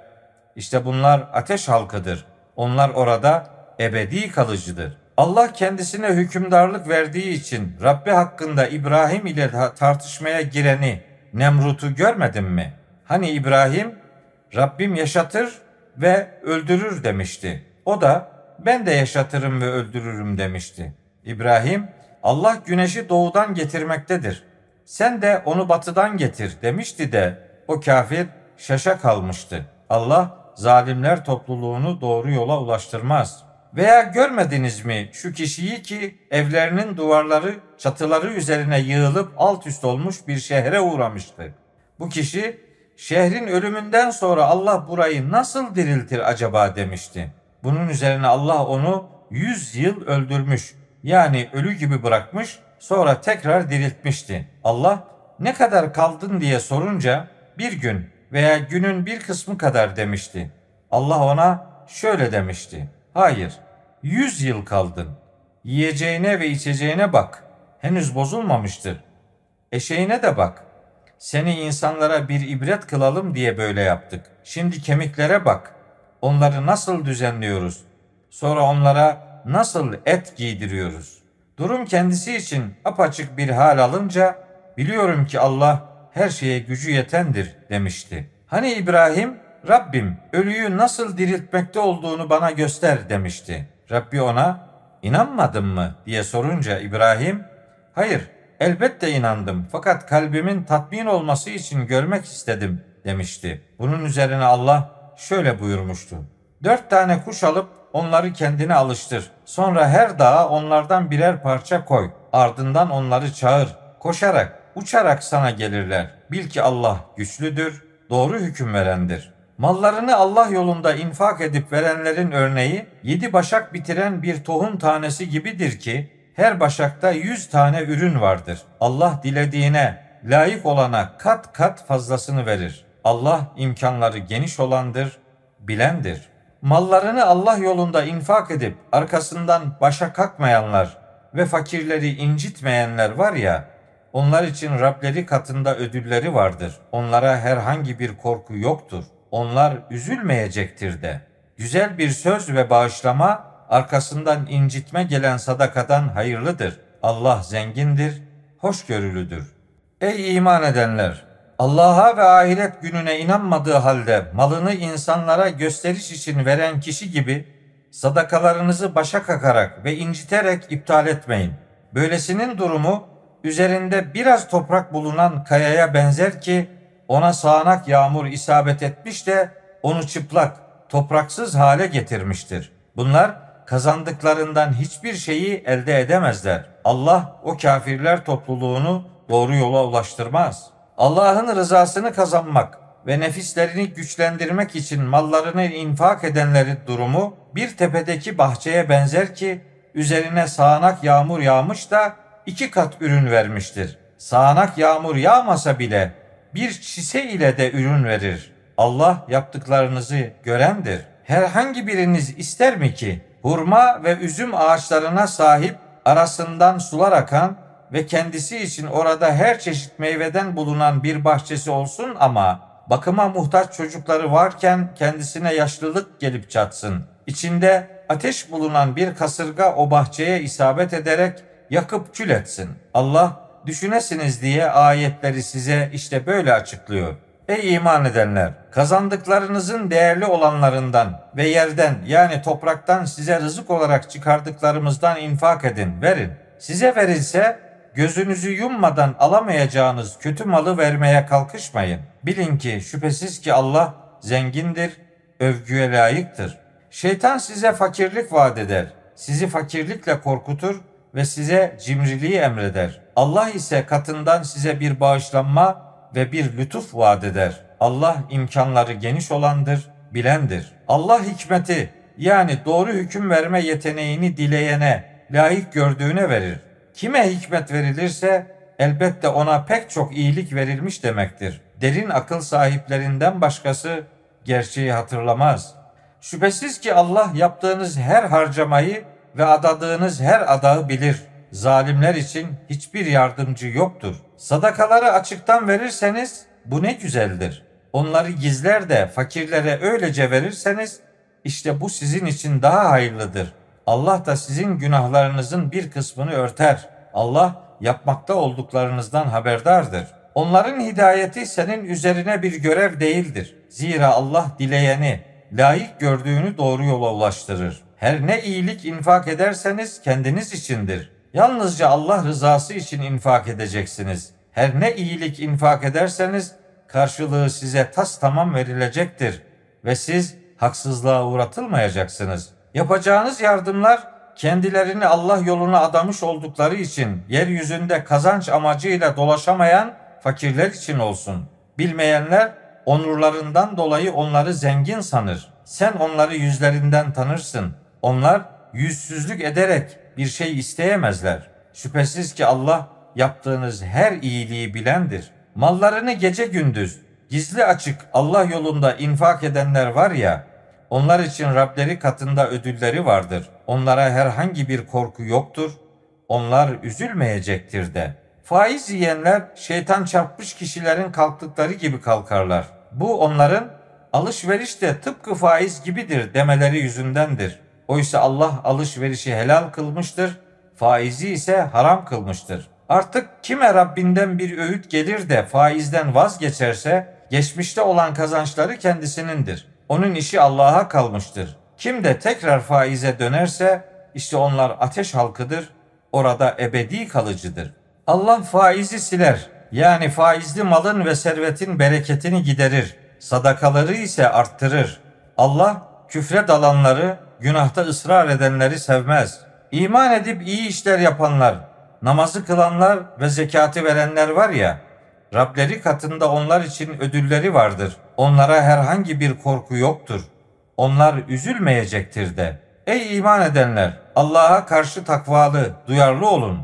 İşte bunlar ateş halkıdır. Onlar orada ebedi kalıcıdır. Allah kendisine hükümdarlık verdiği için Rabbi hakkında İbrahim ile tartışmaya gireni Nemrut'u görmedin mi? Hani İbrahim Rabbim yaşatır ve öldürür demişti. O da ben de yaşatırım ve öldürürüm demişti. İbrahim Allah güneşi doğudan getirmektedir. Sen de onu batıdan getir demişti de o kafir şaşa kalmıştı. Allah zalimler topluluğunu doğru yola ulaştırmaz. Veya görmediniz mi şu kişiyi ki evlerinin duvarları çatıları üzerine yığılıp alt üst olmuş bir şehre uğramıştı. Bu kişi şehrin ölümünden sonra Allah burayı nasıl diriltir acaba demişti. Bunun üzerine Allah onu yüz yıl öldürmüş. Yani ölü gibi bırakmış sonra tekrar diriltmişti. Allah ne kadar kaldın diye sorunca bir gün veya günün bir kısmı kadar demişti. Allah ona şöyle demişti. Hayır, yüz yıl kaldın. Yiyeceğine ve içeceğine bak. Henüz bozulmamıştır. Eşeğine de bak. Seni insanlara bir ibret kılalım diye böyle yaptık. Şimdi kemiklere bak. Onları nasıl düzenliyoruz? Sonra onlara nasıl et giydiriyoruz? Durum kendisi için apaçık bir hal alınca biliyorum ki Allah her şeye gücü yetendir demişti. Hani İbrahim Rabbim ölüyü nasıl diriltmekte olduğunu bana göster demişti. Rabbi ona inanmadın mı diye sorunca İbrahim hayır elbette inandım fakat kalbimin tatmin olması için görmek istedim demişti. Bunun üzerine Allah şöyle buyurmuştu. Dört tane kuş alıp onları kendine alıştır. Sonra her dağa onlardan birer parça koy. Ardından onları çağır. Koşarak, uçarak sana gelirler. Bil ki Allah güçlüdür, doğru hüküm verendir. Mallarını Allah yolunda infak edip verenlerin örneği yedi başak bitiren bir tohum tanesi gibidir ki her başakta yüz tane ürün vardır. Allah dilediğine, layık olana kat kat fazlasını verir. Allah imkanları geniş olandır, bilendir. Mallarını Allah yolunda infak edip arkasından başa kalkmayanlar ve fakirleri incitmeyenler var ya, onlar için Rableri katında ödülleri vardır. Onlara herhangi bir korku yoktur. Onlar üzülmeyecektir de. Güzel bir söz ve bağışlama arkasından incitme gelen sadakadan hayırlıdır. Allah zengindir, hoşgörülüdür. Ey iman edenler! Allah'a ve ahiret gününe inanmadığı halde malını insanlara gösteriş için veren kişi gibi sadakalarınızı başa kakarak ve inciterek iptal etmeyin. Böylesinin durumu üzerinde biraz toprak bulunan kayaya benzer ki ona sağanak yağmur isabet etmiş de onu çıplak, topraksız hale getirmiştir. Bunlar kazandıklarından hiçbir şeyi elde edemezler. Allah o kafirler topluluğunu doğru yola ulaştırmaz.'' Allah'ın rızasını kazanmak ve nefislerini güçlendirmek için mallarını infak edenlerin durumu bir tepedeki bahçeye benzer ki üzerine sağanak yağmur yağmış da iki kat ürün vermiştir. Sağanak yağmur yağmasa bile bir çise ile de ürün verir. Allah yaptıklarınızı görendir. herhangi biriniz ister mi ki hurma ve üzüm ağaçlarına sahip arasından sular akan ve kendisi için orada her çeşit meyveden bulunan bir bahçesi olsun ama bakıma muhtaç çocukları varken kendisine yaşlılık gelip çatsın. İçinde ateş bulunan bir kasırga o bahçeye isabet ederek yakıp kül etsin. Allah düşünesiniz diye ayetleri size işte böyle açıklıyor. Ey iman edenler! Kazandıklarınızın değerli olanlarından ve yerden yani topraktan size rızık olarak çıkardıklarımızdan infak edin, verin. Size verilse gözünüzü yummadan alamayacağınız kötü malı vermeye kalkışmayın. Bilin ki şüphesiz ki Allah zengindir, övgüye layıktır. Şeytan size fakirlik vaat eder. Sizi fakirlikle korkutur ve size cimriliği emreder. Allah ise katından size bir bağışlanma ve bir lütuf vaat eder. Allah imkanları geniş olandır, bilendir. Allah hikmeti yani doğru hüküm verme yeteneğini dileyene, layık gördüğüne verir. Kime hikmet verilirse elbette ona pek çok iyilik verilmiş demektir. Derin akıl sahiplerinden başkası gerçeği hatırlamaz. Şüphesiz ki Allah yaptığınız her harcamayı ve adadığınız her adağı bilir. Zalimler için hiçbir yardımcı yoktur. Sadakaları açıktan verirseniz bu ne güzeldir. Onları gizler de fakirlere öylece verirseniz işte bu sizin için daha hayırlıdır. Allah da sizin günahlarınızın bir kısmını örter. Allah yapmakta olduklarınızdan haberdardır. Onların hidayeti senin üzerine bir görev değildir. Zira Allah dileyeni, layık gördüğünü doğru yola ulaştırır. Her ne iyilik infak ederseniz kendiniz içindir. Yalnızca Allah rızası için infak edeceksiniz. Her ne iyilik infak ederseniz karşılığı size tas tamam verilecektir ve siz haksızlığa uğratılmayacaksınız. Yapacağınız yardımlar kendilerini Allah yoluna adamış oldukları için yeryüzünde kazanç amacıyla dolaşamayan fakirler için olsun. Bilmeyenler onurlarından dolayı onları zengin sanır. Sen onları yüzlerinden tanırsın. Onlar yüzsüzlük ederek bir şey isteyemezler. Şüphesiz ki Allah yaptığınız her iyiliği bilendir. Mallarını gece gündüz, gizli açık Allah yolunda infak edenler var ya, onlar için Rableri katında ödülleri vardır. Onlara herhangi bir korku yoktur. Onlar üzülmeyecektir de. Faiz yiyenler şeytan çarpmış kişilerin kalktıkları gibi kalkarlar. Bu onların alışveriş de tıpkı faiz gibidir demeleri yüzündendir. Oysa Allah alışverişi helal kılmıştır, faizi ise haram kılmıştır. Artık kime Rabbinden bir öğüt gelir de faizden vazgeçerse geçmişte olan kazançları kendisinindir. Onun işi Allah'a kalmıştır. Kim de tekrar faize dönerse işte onlar ateş halkıdır, orada ebedi kalıcıdır. Allah faizi siler. Yani faizli malın ve servetin bereketini giderir. Sadakaları ise arttırır. Allah küfre dalanları, günahta ısrar edenleri sevmez. İman edip iyi işler yapanlar, namazı kılanlar ve zekatı verenler var ya, Rableri katında onlar için ödülleri vardır. Onlara herhangi bir korku yoktur. Onlar üzülmeyecektir de. Ey iman edenler! Allah'a karşı takvalı, duyarlı olun.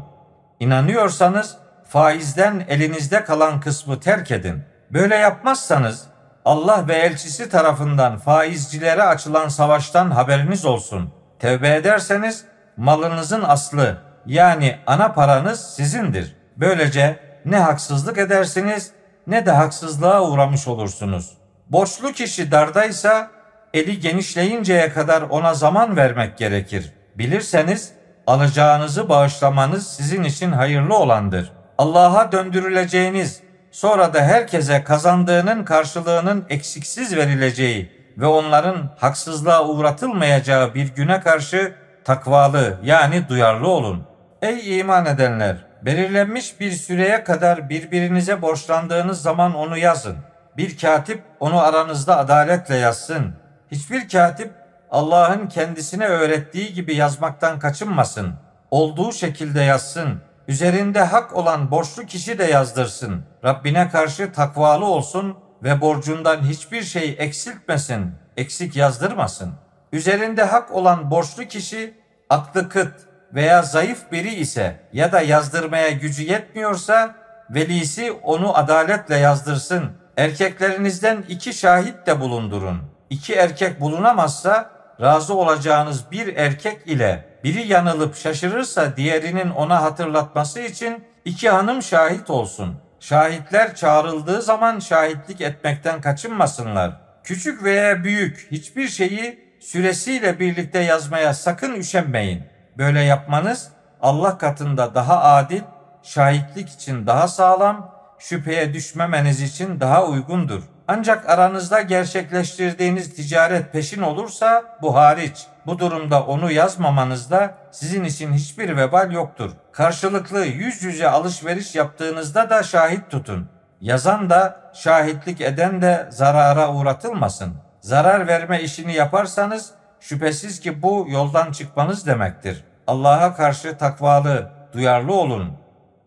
İnanıyorsanız faizden elinizde kalan kısmı terk edin. Böyle yapmazsanız Allah ve elçisi tarafından faizcilere açılan savaştan haberiniz olsun. Tevbe ederseniz malınızın aslı yani ana paranız sizindir. Böylece ne haksızlık edersiniz ne de haksızlığa uğramış olursunuz. Borçlu kişi dardaysa eli genişleyinceye kadar ona zaman vermek gerekir. Bilirseniz alacağınızı bağışlamanız sizin için hayırlı olandır. Allah'a döndürüleceğiniz, sonra da herkese kazandığının karşılığının eksiksiz verileceği ve onların haksızlığa uğratılmayacağı bir güne karşı takvalı yani duyarlı olun. Ey iman edenler! Belirlenmiş bir süreye kadar birbirinize borçlandığınız zaman onu yazın. Bir katip onu aranızda adaletle yazsın. Hiçbir katip Allah'ın kendisine öğrettiği gibi yazmaktan kaçınmasın. Olduğu şekilde yazsın. Üzerinde hak olan borçlu kişi de yazdırsın. Rabbine karşı takvalı olsun ve borcundan hiçbir şey eksiltmesin, eksik yazdırmasın. Üzerinde hak olan borçlu kişi aklı kıt, veya zayıf biri ise ya da yazdırmaya gücü yetmiyorsa velisi onu adaletle yazdırsın. Erkeklerinizden iki şahit de bulundurun. İki erkek bulunamazsa razı olacağınız bir erkek ile biri yanılıp şaşırırsa diğerinin ona hatırlatması için iki hanım şahit olsun. Şahitler çağrıldığı zaman şahitlik etmekten kaçınmasınlar. Küçük veya büyük hiçbir şeyi süresiyle birlikte yazmaya sakın üşenmeyin. Böyle yapmanız Allah katında daha adil, şahitlik için daha sağlam, şüpheye düşmemeniz için daha uygundur. Ancak aranızda gerçekleştirdiğiniz ticaret peşin olursa bu hariç. Bu durumda onu yazmamanızda sizin için hiçbir vebal yoktur. Karşılıklı yüz yüze alışveriş yaptığınızda da şahit tutun. Yazan da şahitlik eden de zarara uğratılmasın. Zarar verme işini yaparsanız şüphesiz ki bu yoldan çıkmanız demektir. Allah'a karşı takvalı, duyarlı olun.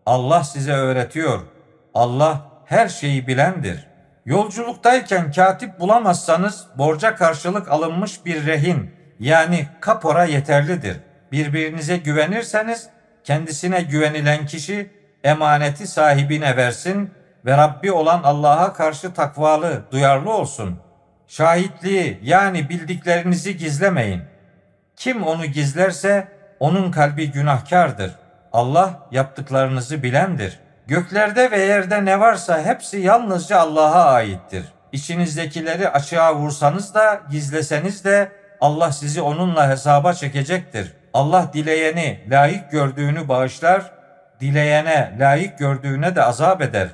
Allah size öğretiyor. Allah her şeyi bilendir. Yolculuktayken katip bulamazsanız borca karşılık alınmış bir rehin yani kapora yeterlidir. Birbirinize güvenirseniz kendisine güvenilen kişi emaneti sahibine versin ve Rabbi olan Allah'a karşı takvalı, duyarlı olsun. Şahitliği yani bildiklerinizi gizlemeyin. Kim onu gizlerse onun kalbi günahkardır. Allah yaptıklarınızı bilendir. Göklerde ve yerde ne varsa hepsi yalnızca Allah'a aittir. İçinizdekileri açığa vursanız da gizleseniz de Allah sizi onunla hesaba çekecektir. Allah dileyeni layık gördüğünü bağışlar, dileyene layık gördüğüne de azap eder.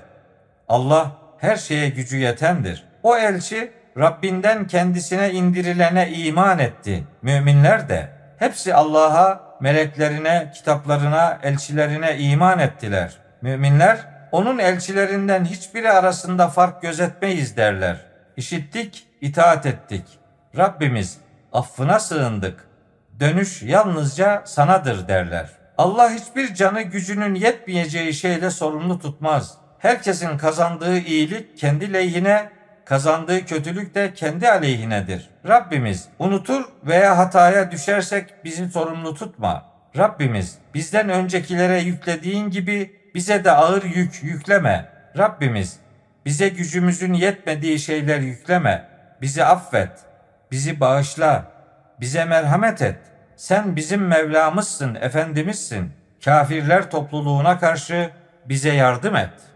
Allah her şeye gücü yetendir. O elçi Rabbinden kendisine indirilene iman etti. Müminler de hepsi Allah'a, meleklerine, kitaplarına, elçilerine iman ettiler. Müminler onun elçilerinden hiçbiri arasında fark gözetmeyiz derler. İşittik, itaat ettik. Rabbimiz affına sığındık. Dönüş yalnızca sanadır derler. Allah hiçbir canı gücünün yetmeyeceği şeyle sorumlu tutmaz. Herkesin kazandığı iyilik kendi lehine, kazandığı kötülük de kendi aleyhinedir. Rabbimiz unutur veya hataya düşersek bizi sorumlu tutma. Rabbimiz bizden öncekilere yüklediğin gibi bize de ağır yük yükleme. Rabbimiz bize gücümüzün yetmediği şeyler yükleme. Bizi affet. Bizi bağışla. Bize merhamet et. Sen bizim Mevlamızsın, Efendimizsin. Kafirler topluluğuna karşı bize yardım et.''